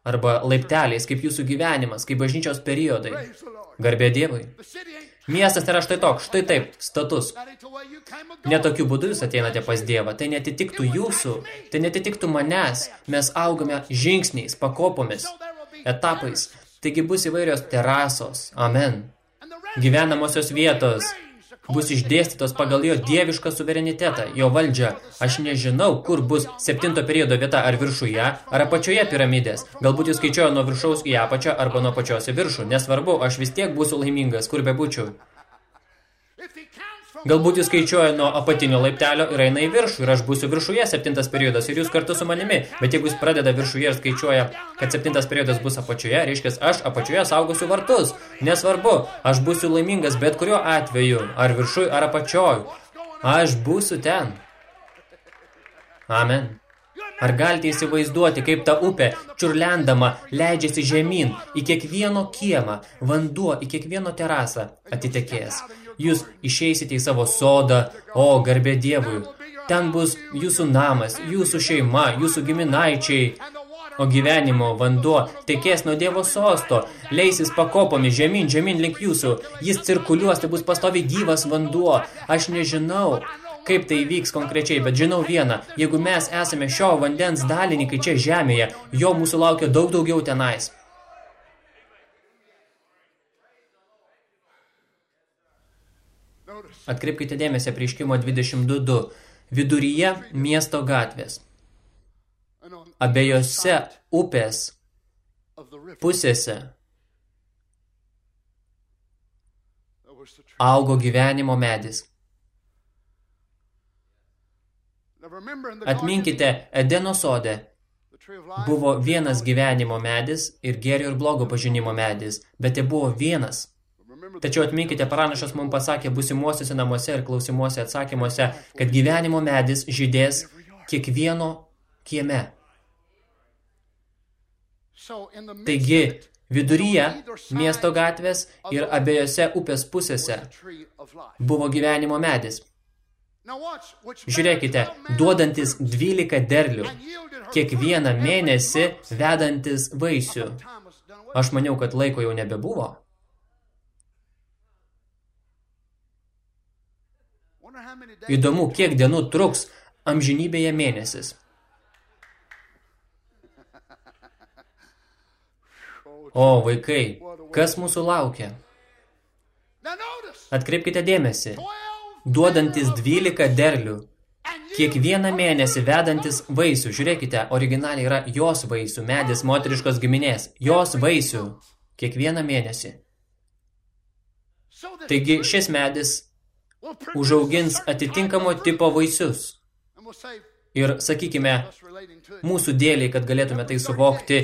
S1: arba laipteliais, kaip jūsų gyvenimas, kaip bažnyčios periodai. Garbė Dievui. Miestas yra štai toks, štai taip, status. Netokiu būdu jūs ateinate pas Dievą. Tai netitiktų jūsų, tai netitiktų manęs. Mes augame žingsniais, pakopomis, etapais. Taigi bus įvairios terasos. Amen. Gyvenamosios vietos bus išdėstytos pagal jo dievišką suverenitetą, jo valdžią. Aš nežinau, kur bus septinto periodo vieta, ar viršuje, ar apačioje piramidės. Galbūt jis skaičiuoja nuo viršaus į apačią arba nuo pačios į viršų. Nesvarbu, aš vis tiek būsiu laimingas, kur bebūčiau. Galbūt jis skaičiuoja nuo apatinio laiptelio ir eina į viršų ir aš būsiu viršuje septintas periodas ir jūs kartu su manimi. Bet jeigu jis pradeda viršuje ir skaičiuoja, kad septintas periodas bus apačioje, reiškia, aš apačioje saugosiu vartus. Nesvarbu, aš būsiu laimingas bet kuriuo atveju, ar viršui, ar apačioj. Aš būsiu ten. Amen. Ar galite įsivaizduoti, kaip ta upė, čiurlendama, leidžiasi žemyn, į kiekvieno kiemą, vanduo, į kiekvieno terasą atitekės. Jūs išeisite į savo sodą, o garbė Dievui. Ten bus jūsų namas, jūsų šeima, jūsų giminaičiai. O gyvenimo vanduo tekės nuo Dievo sosto, leisis pakopomis žemyn, žemyn link jūsų. Jis cirkuliuos, tai bus pastovi gyvas vanduo. Aš nežinau, kaip tai vyks konkrečiai, bet žinau vieną. Jeigu mes esame šio vandens dalininkai čia žemėje, jo mūsų laukia daug daugiau tenais. Atkreipkite dėmesį prieškimo 22.2. Viduryje miesto gatvės. Abiejose upės pusėse augo gyvenimo medis. Atminkite, Edeno sode buvo vienas gyvenimo medis ir gėrio ir blogo pažinimo medis, bet tai buvo vienas – Tačiau atminkite, pranašas mums pasakė busimuosiuose namuose ir klausimuose atsakymuose, kad gyvenimo medis žydės kiekvieno kieme. Taigi, viduryje miesto gatvės ir abiejose upės pusėse buvo gyvenimo medis. Žiūrėkite, duodantis 12 derlių, kiekvieną mėnesį vedantis vaisių. Aš maniau, kad laiko jau nebebuvo. Įdomu, kiek dienų truks amžinybėje mėnesis. O, vaikai, kas mūsų laukia? Atkreipkite dėmesį. Duodantis 12 derlių. Kiekvieną mėnesį vedantis vaisių. Žiūrėkite, originaliai yra jos vaisių, medis moteriškos giminės. Jos vaisių. Kiekvieną mėnesį. Taigi šis medis užaugins atitinkamo tipo vaisius. Ir, sakykime, mūsų dėliai, kad galėtume tai suvokti,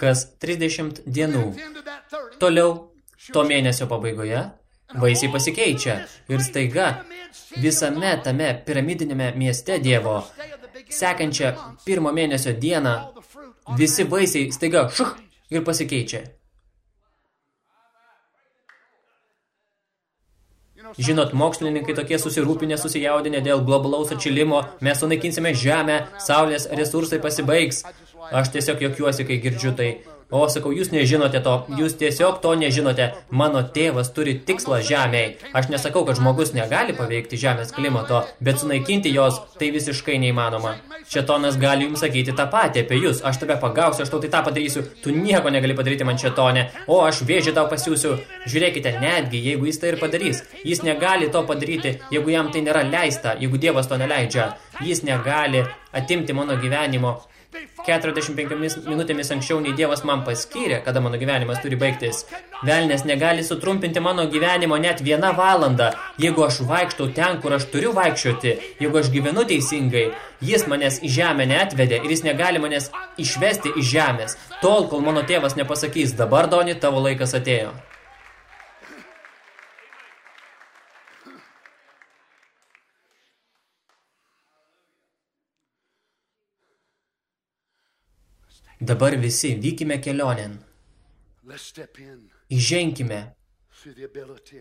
S1: kas 30 dienų. Toliau, to mėnesio pabaigoje, vaisiai pasikeičia. Ir staiga, visame tame piramidinėme mieste Dievo, sekančią pirmo mėnesio dieną, visi vaisiai staiga šuch ir pasikeičia. Žinot, mokslininkai tokie susirūpinę, susijaudinę dėl globalaus atšilimo, mes sunaikinsime žemę, saulės resursai pasibaigs. Aš tiesiog jokiuosi, kai girdžiu tai. O, sakau, jūs nežinote to, jūs tiesiog to nežinote. Mano tėvas turi tikslą žemėj. Aš nesakau, kad žmogus negali paveikti žemės klimato, bet sunaikinti jos tai visiškai neįmanoma. Šetonas gali jums sakyti tą patį apie jūs. Aš tave pagausiu, aš tau tai tą padarysiu. Tu nieko negali padaryti man šetone. O, aš vėžį tau pasiūsiu. Žiūrėkite, netgi jeigu jis tai ir padarys, jis negali to padaryti, jeigu jam tai nėra leista, jeigu Dievas to neleidžia. Jis negali atimti mano gyvenimo 45 minutėmis anksčiau nei Dievas man paskyrė, kada mano gyvenimas turi baigtis. Velnės negali sutrumpinti mano gyvenimo net vieną valandą. Jeigu aš vaikštau ten, kur aš turiu vaikščioti, jeigu aš gyvenu teisingai, jis manęs į žemę neatvedė ir jis negali manęs išvesti iš žemės, tol, kol mano tėvas nepasakys, dabar, Doni, tavo laikas atėjo. Dabar visi vykime kelionėn. Įženkime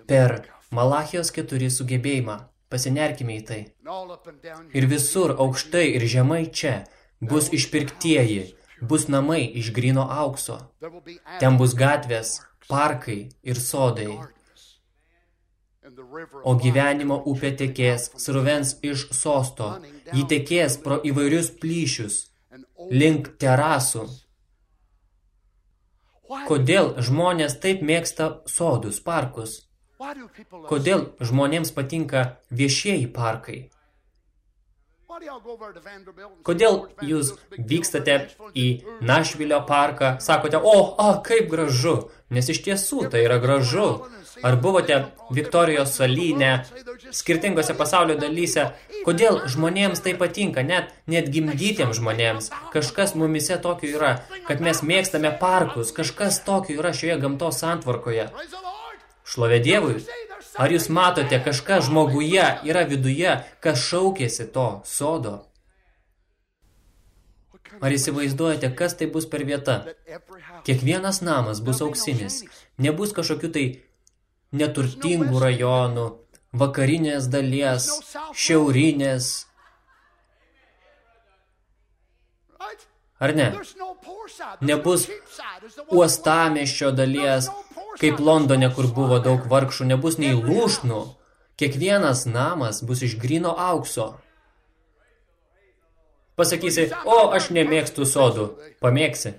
S1: per Malachijos keturi sugebėjimą. Pasinerkime į tai. Ir visur aukštai ir žemai čia bus išpirktieji, bus namai iš grino aukso. Ten bus gatvės, parkai ir sodai. O gyvenimo upė tekės sruvens iš sosto. Ji tekės pro įvairius plyšius, link terasų. Kodėl žmonės taip mėgsta sodus, parkus? Kodėl žmonėms patinka viešieji parkai? Kodėl jūs vykstate į Našvilio parką, sakote, o, a, kaip gražu, nes iš tiesų tai yra gražu. Ar buvote Viktorijos salyne, skirtingose pasaulio dalyse, kodėl žmonėms tai patinka, net, net gimdytiems žmonėms. Kažkas mumise tokio yra, kad mes mėgstame parkus, kažkas tokio yra šioje gamtos santvarkoje. Šlovė Dievui. Ar jūs matote, kažkas žmoguje yra viduje, kas šaukėsi to sodo? Ar įsivaizduojate, kas tai bus per vieta? Kiekvienas namas bus auksinis. Nebus kažkokių tai neturtingų rajonų, vakarinės dalies, šiaurinės. Ar ne? Nebus uostamieščio dalies, Kaip Londone, kur buvo daug vargšų, nebus nei lūšnų. Kiekvienas namas bus iš grino aukso. Pasakysi, o, aš nemėgstu sodų. Pamėgsi.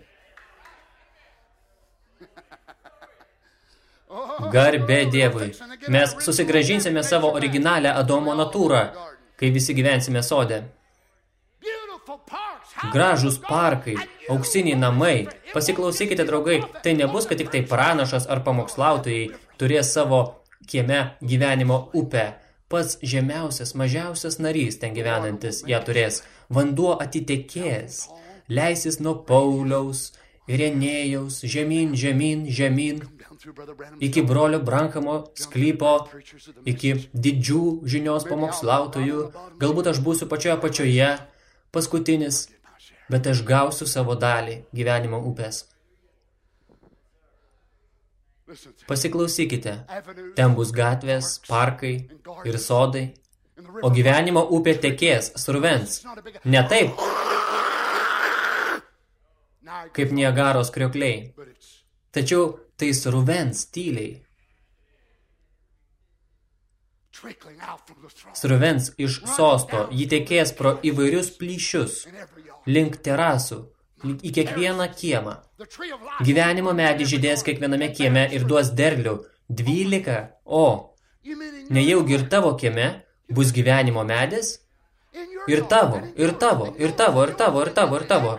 S1: Garbė Dievui. Mes susigražinsime savo originalią Adomo natūrą, kai visi gyvensime sode. Gražus parkai, auksiniai namai. Pasiklausykite, draugai, tai nebus, kad tik tai pranašas ar pamokslautojai turės savo kieme gyvenimo upę. Pats žemiausias, mažiausias narys ten gyvenantis ją turės. Vanduo atitekės, leisis nuo Pauliaus, Irenėjaus, žemyn, žemyn, žemyn, iki brolio Brankamo sklypo, iki didžių žinios pamokslautojų. Galbūt aš būsiu pačioje pačioje, paskutinis, bet aš gausiu savo dalį gyvenimo upės. Pasiklausykite, ten bus gatvės, parkai ir sodai, o gyvenimo upė tekės, survens. Ne taip, kaip Niagaros kriokliai, tačiau tai survens tyliai. Sruvens iš sosto, jį tekės pro įvairius plyšius, link terasų, į kiekvieną kiemą. Gyvenimo medį žydės kiekviename kieme ir duos derlių, dvylika, o, nejaugi ir tavo kieme bus gyvenimo medis? Ir tavo, ir tavo, ir tavo, ir tavo, ir tavo, ir tavo.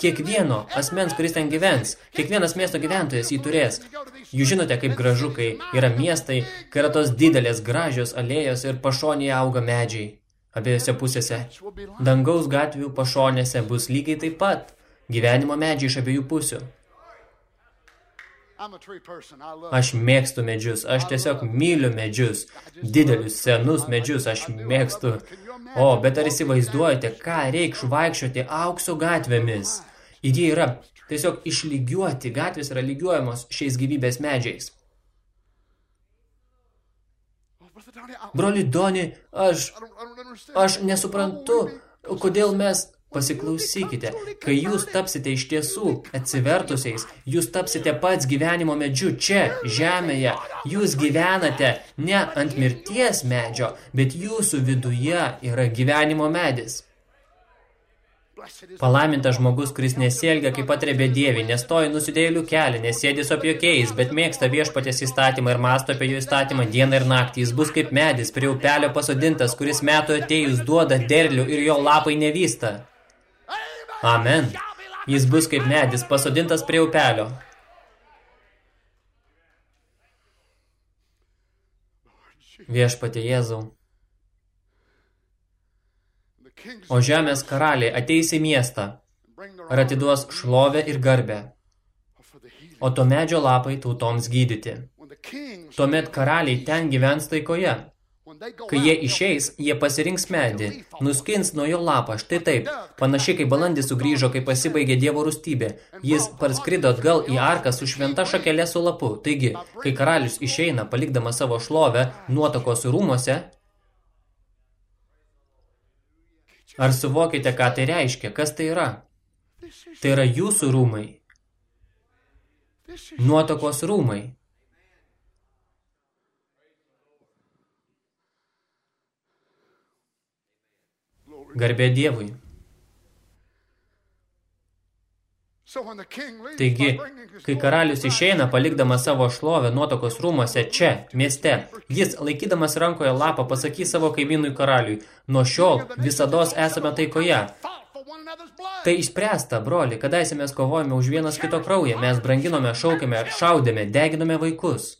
S1: Kiekvieno asmens, kuris ten gyvens, kiekvienas miesto gyventojas jį turės. Jūs žinote, kaip gražu, kai yra miestai, kai yra tos didelės gražios alėjos ir pašonėje auga medžiai. Abiejose pusėse. Dangaus gatvių pašonėse bus lygiai taip pat. Gyvenimo medžiai iš abiejų pusių. Aš mėgstu medžius, aš tiesiog myliu medžius, didelius, senus medžius, aš mėgstu. O, bet ar įsivaizduojate, ką reikš vaikščioti aukso gatvėmis? Ir jie yra tiesiog išlygiuoti, gatvės yra lygiuojamos šiais gyvybės medžiais. Broli Doni, aš, aš nesuprantu, kodėl mes Pasiklausykite, kai jūs tapsite iš tiesų atsivertusiais, jūs tapsite pats gyvenimo medžiu čia, žemėje. Jūs gyvenate ne ant mirties medžio, bet jūsų viduje yra gyvenimo medis. Palaimintas žmogus, kuris nesielgia kaip patrebė dievį, nestoja nusidėjėlių kelią, nesėdi su apjokiais, bet mėgsta viešpatės įstatymą ir masto apie jų įstatymą dieną ir naktį. Jis bus kaip medis prie upelio pasodintas, kuris metų atėjus duoda derlių ir jo lapai nevysta. Amen. Jis bus kaip medis pasodintas prie upelio. Viešpatė Jėzau. O žemės karaliai ateis į miestą ir atiduos šlovę ir garbę, o to medžio lapai tautoms gydyti. Tuomet karaliai ten gyvens taikoje. Kai jie išeis, jie pasirinks medį, nuskins nuo jo lapą, štai taip, panašiai kaip balandis sugrįžo, kai pasibaigė dievo rūstybė. Jis parskrido atgal į arką su šventa šakelė su lapu. Taigi, kai karalius išeina, palikdamas savo šlovę nuotakos rūmose, Ar suvokite, ką tai reiškia? Kas tai yra? Tai yra jūsų rūmai. Nuotokos rūmai. Garbė Dievui. Taigi, kai karalius išeina, palikdamas savo šlovę nuotokos rūmose čia, mieste, jis, laikydamas rankoje lapą, pasakys savo kaimynui karaliui, nuo šiol visados esame taikoje. Tai išspręsta, broli, kadaise mes kovojame už vienas kito kraują, mes branginome, šaukėme, šaudėme, deginome vaikus.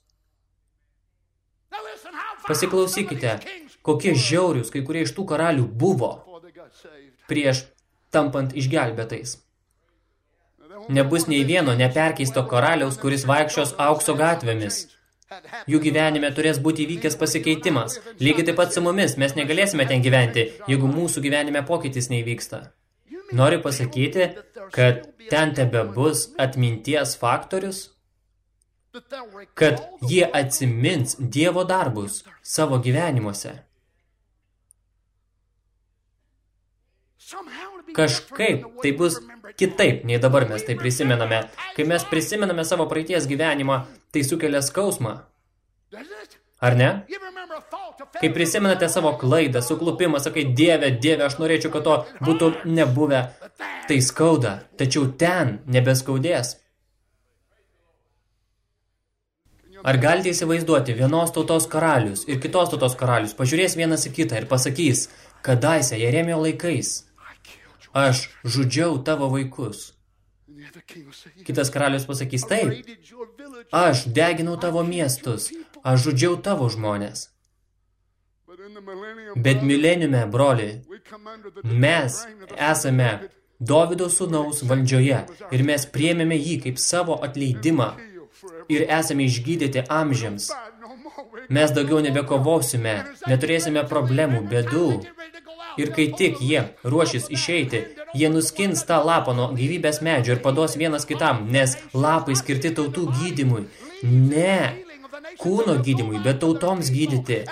S1: Pasiklausykite, kokie žiaurius kai kurie iš tų karalių buvo prieš tampant išgelbėtais. Nebus nei vieno neperkeisto karaliaus, kuris vaikščios aukso gatvėmis. Jų gyvenime turės būti įvykęs pasikeitimas. Lygiai taip pat su mumis mes negalėsime ten gyventi, jeigu mūsų gyvenime pokytis neįvyksta. Noriu pasakyti, kad ten tebe bus atminties faktorius, kad jie atsimins Dievo darbus savo gyvenimuose. Kažkaip tai bus kitaip, nei dabar mes tai prisimename. Kai mes prisimename savo praeities gyvenimą, tai sukelia skausmą. Ar ne? Kai prisimenate savo klaidą, suklupimą, sakai, Dieve, Dieve, aš norėčiau, kad to būtų nebuvę, tai skauda, tačiau ten nebeskaudės. Ar galite įsivaizduoti vienos tautos karalius ir kitos tautos karalius pažiūrės vienas į kitą ir pasakys, kadaise Jeremijo laikais aš žudžiau tavo vaikus. Kitas karalius pasakys taip, aš deginau tavo miestus, aš žudžiau tavo žmonės. Bet mileniume, broli, mes esame Dovido sūnaus valdžioje ir mes priėmėme jį kaip savo atleidimą ir esame išgydyti amžiams. Mes daugiau nebekovosime, neturėsime problemų, bedų. Ir kai tik jie ruošis išeiti, jie nuskins tą lapą nuo gyvybės medžio ir paduos vienas kitam, nes lapai skirti tautų gydymui. Ne, kūno gydymui, bet tautoms gydyti.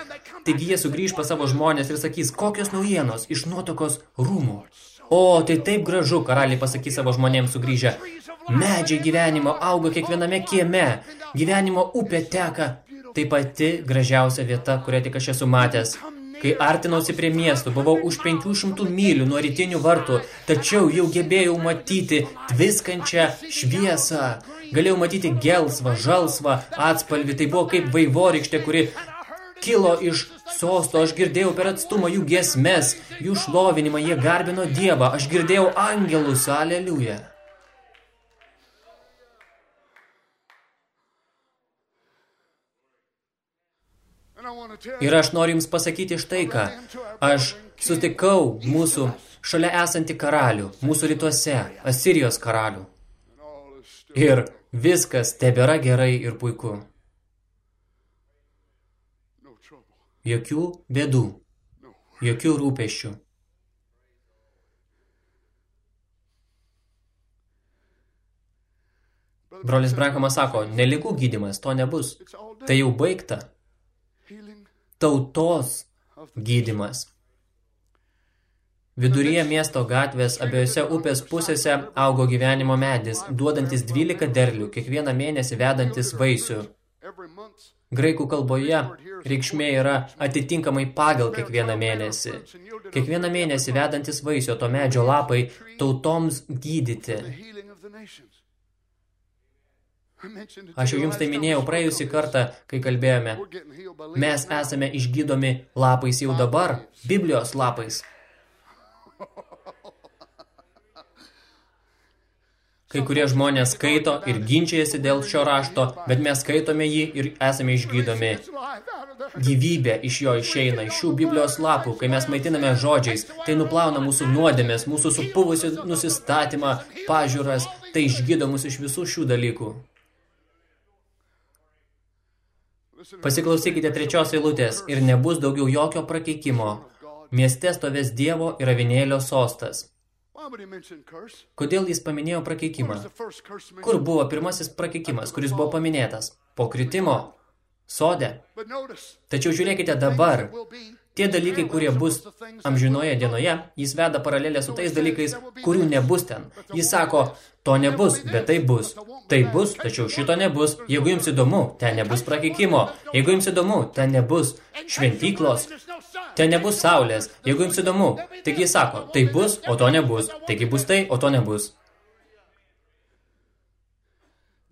S1: Taigi jie sugrįž pas savo žmonės ir sakys, kokios naujienos iš nuotokos rūmų. O, tai taip gražu, karaliai pasakys savo žmonėms sugrįžę. Medžiai gyvenimo auga kiekviename kieme, gyvenimo upė teka. Tai pati gražiausia vieta, kurią tik aš esu matęs. Kai artinausi prie miesto, buvau už 500 mylių nuo rytinių vartų, tačiau jau gebėjau matyti tviskančią šviesą. Galėjau matyti gelsvą, žalsvą atspalvį, tai buvo kaip vaivorykštė, kuri kilo iš sosto, aš girdėjau per atstumą jų giesmes, jų šlovinimą, jie garbino Dievą, aš girdėjau angelus, aleliuja. Ir aš noriu jums pasakyti štai ką. Aš sutikau mūsų šalia esantį karalių, mūsų rytuose, Asirijos karalių. Ir viskas tebėra gerai ir puiku. Jokių bėdų, jokių rūpeščių. Brolis Brankamas sako, neligų gydymas, to nebus. Tai jau baigta tautos gydimas. Viduryje miesto gatvės abiejose upės pusėse augo gyvenimo medis, duodantis 12 derlių, kiekvieną mėnesį vedantis vaisių. Graikų kalboje reikšmė yra atitinkamai pagal kiekvieną mėnesį. Kiekvieną mėnesį vedantis vaisių to medžio lapai tautoms gydyti. Aš jau jums tai minėjau praėjusį kartą, kai kalbėjome. Mes esame išgydomi lapais jau dabar, Biblijos lapais. Kai kurie žmonės skaito ir ginčiasi dėl šio rašto, bet mes skaitome jį ir esame išgydomi. Gyvybė iš jo išeina, iš šių Biblijos lapų, kai mes maitiname žodžiais, tai nuplauna mūsų nuodėmės, mūsų supuvusi nusistatymą, pažiūras, tai išgydo mus iš visų šių dalykų. Pasiklausykite trečios eilutės ir nebus daugiau jokio prakeikimo. Mieste stovės Dievo ir avinėlio sostas. Kodėl jis paminėjo prakeikimą? Kur buvo pirmasis prakeikimas, kuris buvo paminėtas? Po kritimo? Sode? Tačiau žiūrėkite dabar. Tie dalykai, kurie bus amžinoje dienoje, jis veda paralelę su tais dalykais, kurių nebus ten. Jis sako, to nebus, bet tai bus. Tai bus, tačiau šito nebus. Jeigu jums įdomu, ten nebus prakeikimo. Jeigu jums įdomu, ten nebus šventyklos. Ten nebus saulės. Jeigu jums įdomu, tik jis sako, tai bus, o to nebus. Taigi bus tai, o to nebus.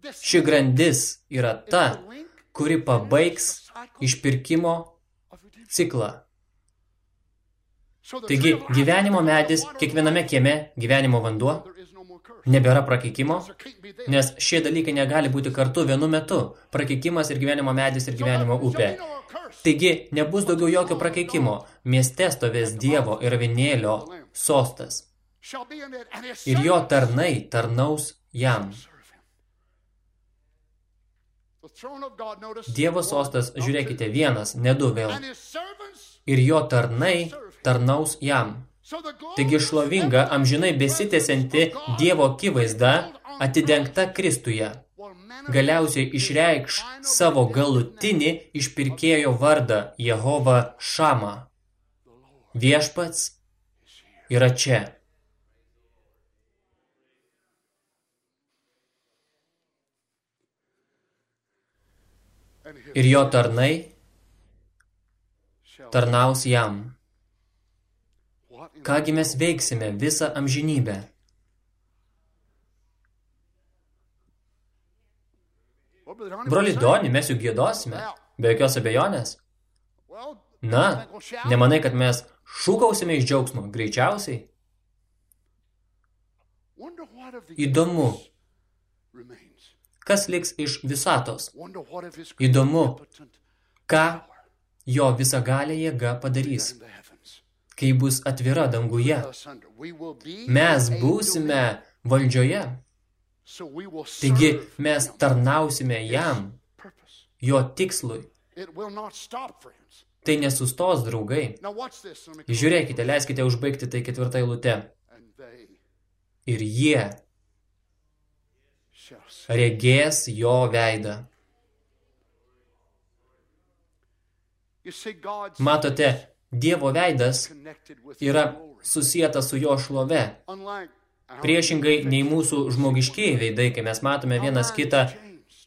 S1: Ši grandis yra ta, kuri pabaigs išpirkimo ciklą. Taigi, gyvenimo medis, kiekviename kieme gyvenimo vanduo, nebėra prakeikimo, nes šie dalykai negali būti kartu vienu metu. Prakeikimas ir gyvenimo medis ir gyvenimo upė. Taigi, nebus daugiau jokio prakeikimo. Mieste stovės Dievo ir avinėlio sostas. Ir jo tarnai tarnaus jam. Dievo sostas, žiūrėkite, vienas, ne du vėl. Ir jo tarnai tarnaus jam. Taigi šlovinga, amžinai besitėsianti Dievo akivaizda atidengta Kristuje. Galiausiai išreikš savo galutinį išpirkėjo vardą Jehova Šama. Viešpats yra čia. Ir jo tarnai tarnaus jam. Kągi mes veiksime visą amžinybę? Broli Doni, mes juk gėdosime, be jokios abejonės. Na, nemanai, kad mes šūkausime iš džiaugsmo, greičiausiai? Įdomu, kas liks iš visatos? Įdomu, ką jo visagalė jėga padarys kai bus atvira danguje. Mes būsime valdžioje. Taigi mes tarnausime jam, jo tikslui. Tai nesustos, draugai. Žiūrėkite, leiskite užbaigti tai ketvirtą eilutę. Ir jie regės jo veidą. Matote, Dievo veidas yra susijęs su jo šlove. Priešingai nei mūsų žmogiškiai veidai, kai mes matome vienas kitą,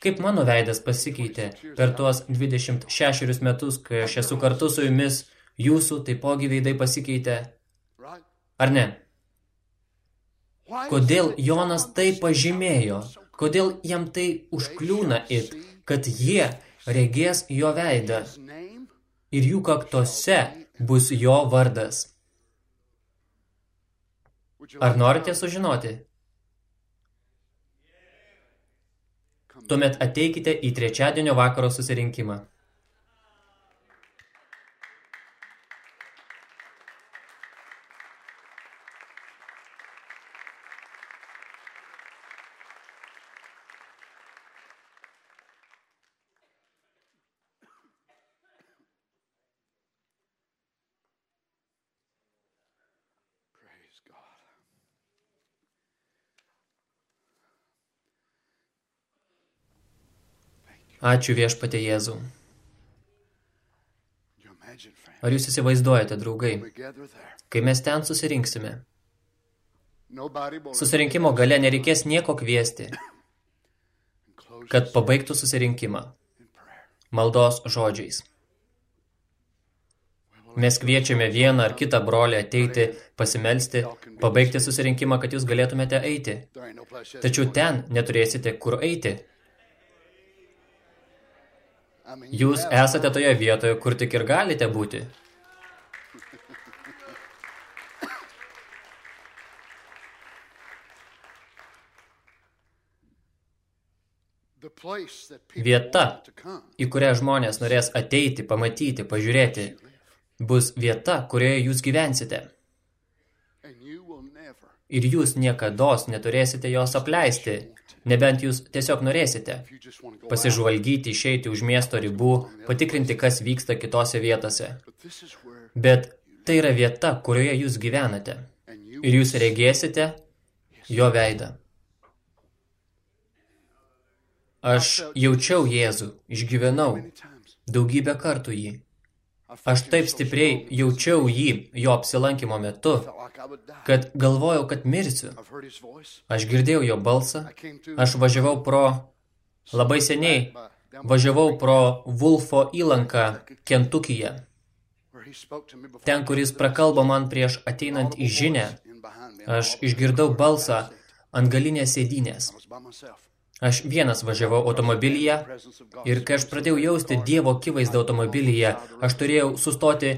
S1: kaip mano veidas pasikeitė per tuos 26 metus, kai aš esu kartu su jumis, jūsų taipogi veidai pasikeitė. Ar ne? Kodėl Jonas tai pažymėjo? Kodėl jam tai užkliūna it, kad jie regės jo veidą ir jų kaktose bus jo vardas. Ar norite sužinoti? Tuomet ateikite į trečiadienio vakaro susirinkimą. Ačiū viešpatė Jėzau. Ar jūs įsivaizduojate, draugai, kai mes ten susirinksime? Susirinkimo gale nereikės nieko kviesti, kad pabaigtų susirinkimą maldos žodžiais. Mes kviečiame vieną ar kitą brolį ateiti, pasimelsti, pabaigti susirinkimą, kad jūs galėtumėte eiti. Tačiau ten neturėsite kur eiti. Jūs esate toje vietoje, kur tik ir galite būti. Vieta, į kurią žmonės norės ateiti, pamatyti, pažiūrėti, bus vieta, kurioje jūs gyvensite. Ir jūs niekados neturėsite jos apleisti, nebent jūs tiesiog norėsite. Pasižvalgyti, išeiti už miesto ribų, patikrinti, kas vyksta kitose vietose. Bet tai yra vieta, kurioje jūs gyvenate. Ir jūs regėsite jo veidą. Aš jaučiau Jėzų, išgyvenau daugybę kartų jį. Aš taip stipriai jaučiau jį jo apsilankimo metu, kad galvojau, kad mirsiu. Aš girdėjau jo balsą, aš važiavau pro, labai seniai, važiavau pro Vulfo įlanką Kentukyje. Ten, kuris prakalbo man prieš ateinant į žinę, aš išgirdau balsą ant galinės sėdynės. Aš vienas važiavau automobilyje ir kai aš pradėjau jausti Dievo akivaizdą automobilyje, aš turėjau sustoti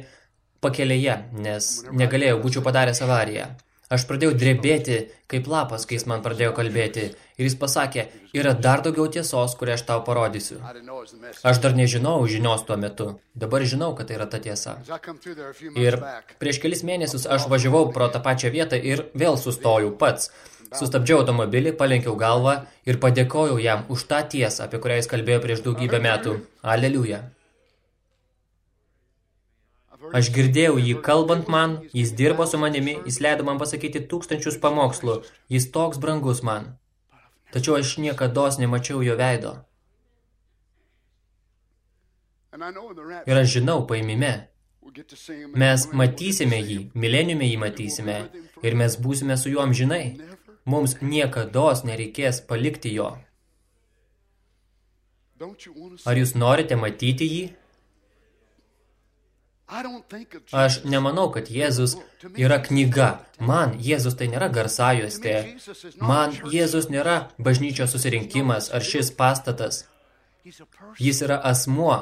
S1: pakelėje, nes negalėjau, būčiau padaręs avariją. Aš pradėjau drebėti kaip lapas, kai jis man pradėjo kalbėti. Ir jis pasakė, yra dar daugiau tiesos, kurią aš tau parodysiu. Aš dar nežinau žinios tuo metu. Dabar žinau, kad tai yra ta tiesa. Ir prieš kelis mėnesius aš važiavau pro tą pačią vietą ir vėl sustojau pats. Sustabdžiau automobilį, palenkiau galvą ir padėkojau jam už tą tiesą, apie kurią jis kalbėjo prieš daugybę metų. Aleliuja. Aš girdėjau jį kalbant man, jis dirbo su manimi, jis leido man pasakyti tūkstančius pamokslų, jis toks brangus man. Tačiau aš niekados nemačiau jo veido. Ir aš žinau paimime, mes matysime jį, mileniume jį matysime, ir mes būsime su juo amžinai. Mums niekados nereikės palikti jo. Ar jūs norite matyti jį? Aš nemanau, kad Jėzus yra knyga. Man Jėzus tai nėra garsajostė. Man Jėzus nėra bažnyčios susirinkimas ar šis pastatas. Jis yra asmuo.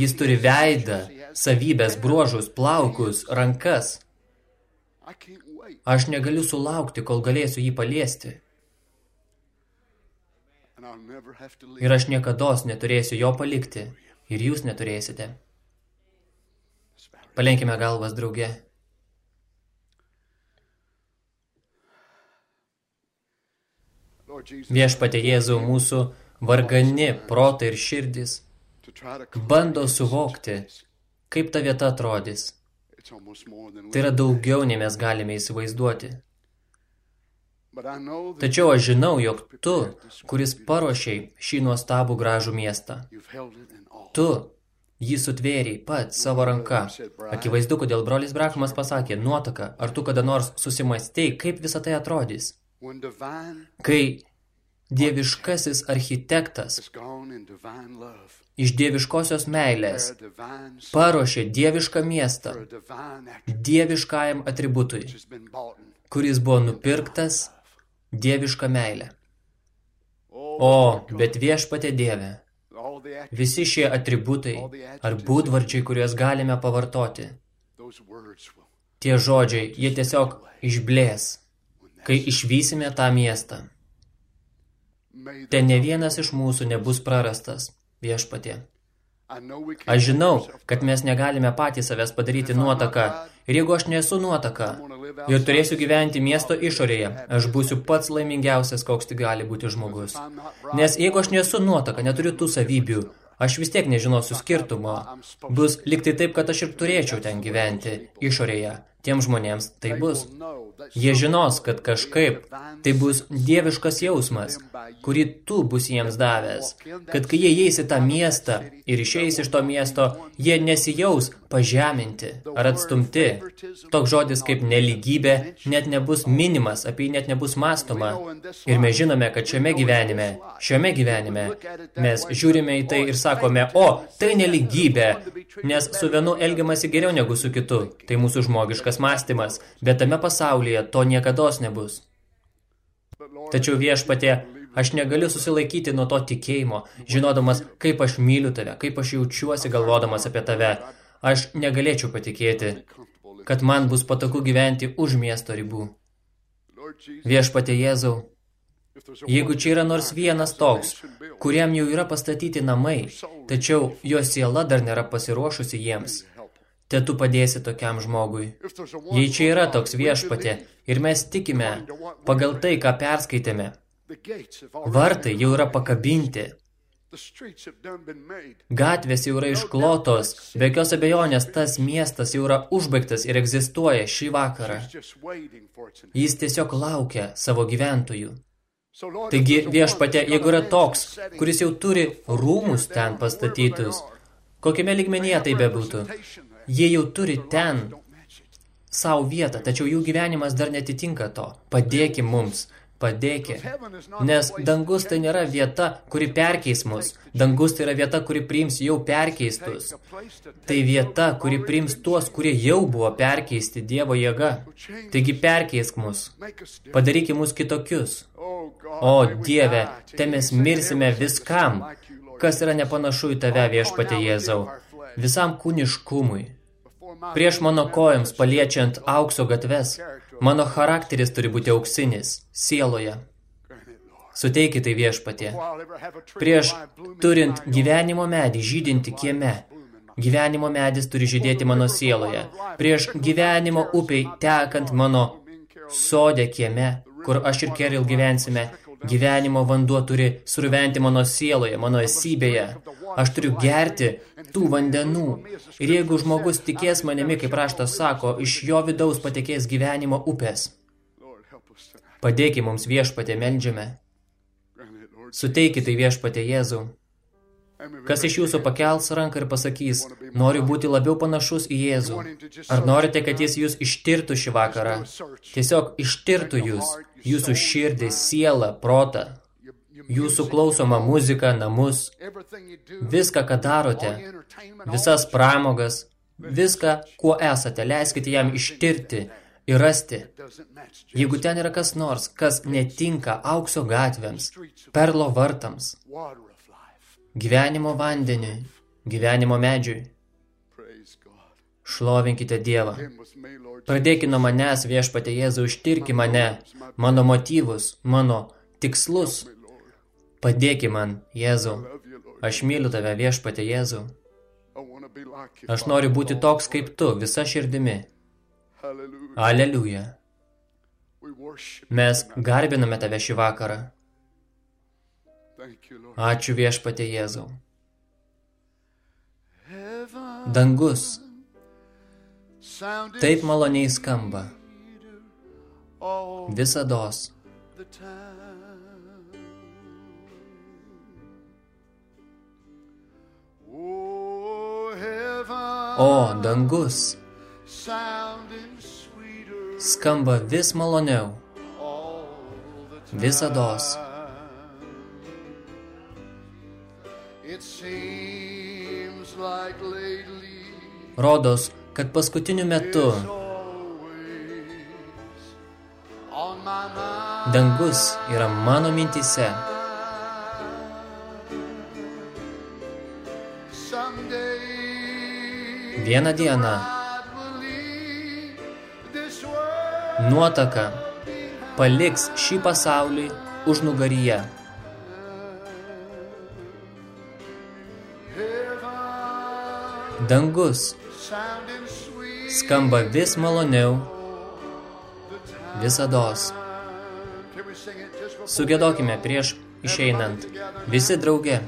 S1: Jis turi veidą, savybės, bruožus, plaukus, rankas. Aš negaliu sulaukti, kol galėsiu jį paliesti. Ir aš niekados neturėsiu jo palikti. Ir jūs neturėsite. Palenkime galvas drauge. Viešpatė Jėzau mūsų vargani protai ir širdis bando suvokti, kaip ta vieta atrodys. Tai yra daugiau, nei mes galime įsivaizduoti. Tačiau aš žinau, jog tu, kuris paruošiai šį nuostabų gražų miestą, tu jį sutvėriai pat savo ranka. Akivaizdu, kodėl brolis Brakamas pasakė, nuotaka, ar tu kada nors susimastei, kaip visą tai atrodys. Kai dieviškasis architektas iš dieviškosios meilės paruošė dievišką miestą dieviškajam atributui, kuris buvo nupirktas dievišką meilę. O, bet viešpatė Dieve, visi šie atributai ar būdvarčiai, kuriuos galime pavartoti, tie žodžiai, jie tiesiog išblės, kai išvysime tą miestą. Ten ne vienas iš mūsų nebus prarastas viešpatie. Aš žinau, kad mes negalime patys savęs padaryti nuotaką. Ir jeigu aš nesu nuotaka ir turėsiu gyventi miesto išorėje, aš būsiu pats laimingiausias, koks tik gali būti žmogus. Nes jeigu aš nesu nuotaka, neturiu tų savybių, aš vis tiek nežinosiu skirtumo. Bus liktai taip, kad aš ir turėčiau ten gyventi išorėje. Tiem žmonėms tai bus. Jie žinos, kad kažkaip tai bus dieviškas jausmas, kurį tu bus jiems davęs. Kad kai jie įeis į tą miestą ir išeis iš to miesto, jie nesijaus pažeminti ar atstumti. Toks žodis kaip neligybė net nebus minimas, apie jį net nebus mastoma. Ir mes žinome, kad šiame gyvenime, šiame gyvenime, mes žiūrime į tai ir sakome, o, tai neligybė, nes su vienu elgiamasi geriau negu su kitu. Tai mūsų žmogiškas mąstymas, bet tame pasaulyje to niekados nebus. Tačiau viešpatė, aš negaliu susilaikyti nuo to tikėjimo, žinodamas, kaip aš myliu tave, kaip aš jaučiuosi galvodamas apie tave. Aš negalėčiau patikėti, kad man bus patogu gyventi už miesto ribų. Viešpatė Jėzau, jeigu čia yra nors vienas toks, kuriam jau yra pastatyti namai, tačiau jo siela dar nėra pasiruošusi jiems, te tu padėsi tokiam žmogui. Jei čia yra toks viešpatė ir mes tikime pagal tai, ką perskaitėme, vartai jau yra pakabinti, Gatvės jau yra išklotos, be jokios abejonės tas miestas jau yra užbaigtas ir egzistuoja šį vakarą. Jis tiesiog laukia savo gyventojų. Taigi viešpatė, jeigu yra toks, kuris jau turi rūmus ten pastatytus, kokiame ligmenyje tai bebūtų, jie jau turi ten savo vietą, tačiau jų gyvenimas dar netitinka to. Padėkim mums, padėki. Nes dangus tai nėra vieta, kuri perkeis mus. Dangus tai yra vieta, kuri priims jau perkeistus. Tai vieta, kuri priims tuos, kurie jau buvo perkeisti Dievo jėga. Taigi perkeisk mus. Padaryki mus kitokius. O Dieve, te mes mirsime viskam, kas yra nepanašu į tave viešpatė Jėzau. Visam kūniškumui. Prieš mano kojams paliečiant aukso gatves, Mano charakteris turi būti auksinis, sieloje. Suteikit tai viešpatie. Prieš turint gyvenimo medį žydinti kieme, gyvenimo medis turi žydėti mano sieloje. Prieš gyvenimo upiai tekant mano sodė kieme, kur aš ir Keril gyvensime, gyvenimo vanduo turi surventi mano sieloje, mano esybėje. Aš turiu gerti tų vandenų. Ir jeigu žmogus tikės manimi, kaip raštas sako, iš jo vidaus patekės gyvenimo upės. Padėki mums viešpatė, meldžiame. Suteikite viešpatė Jėzų. Kas iš jūsų pakels ranką ir pasakys, noriu būti labiau panašus į Jėzų? Ar norite, kad jis jūs ištirtų šį vakarą? Tiesiog ištirtų jūs, jūsų širdį, sielą, protą, jūsų klausomą muziką, namus, viską, ką darote, visas pramogas, viską, kuo esate, leiskite jam ištirti ir rasti. Jeigu ten yra kas nors, kas netinka aukso gatvėms, perlo vartams, gyvenimo vandeniui, gyvenimo medžiui, šlovinkite Dievą. Pradėkite nuo manęs viešpatė Jėzų, ištirki mane, mano motyvus, mano tikslus, Padėki man, Jėzau. Aš myliu tave viešpatė Jėzau. Aš noriu būti toks kaip tu, visa širdimi. Aleliuja. Mes garbiname tave šį vakarą. Ačiū viešpatė Jėzau. Dangus taip maloniai skamba. Visados. O dangus skamba vis maloniau, visados. Rodos, kad paskutiniu metu dangus yra mano mintise. Vieną dieną nuotaka paliks šį pasaulį už nugaryje. Dangus skamba vis maloniau visados. Sugėdokime prieš išeinant visi drauge.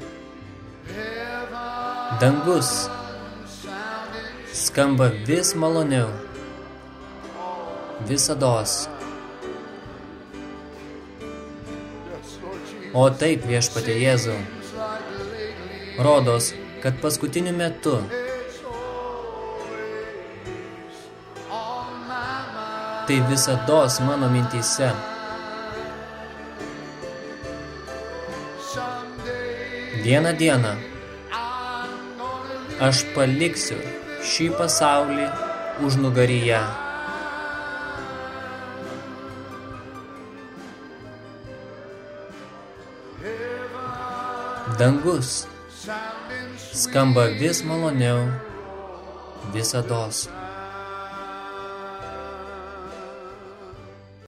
S1: Dangus skamba vis maloniau.
S2: Visados. O taip viešpatė Jėzau. Rodos, kad paskutiniu metu tai visados mano mintyse. Vieną dieną aš paliksiu šį pasaulį už nugaryje. Dangus skamba vis maloniau visados.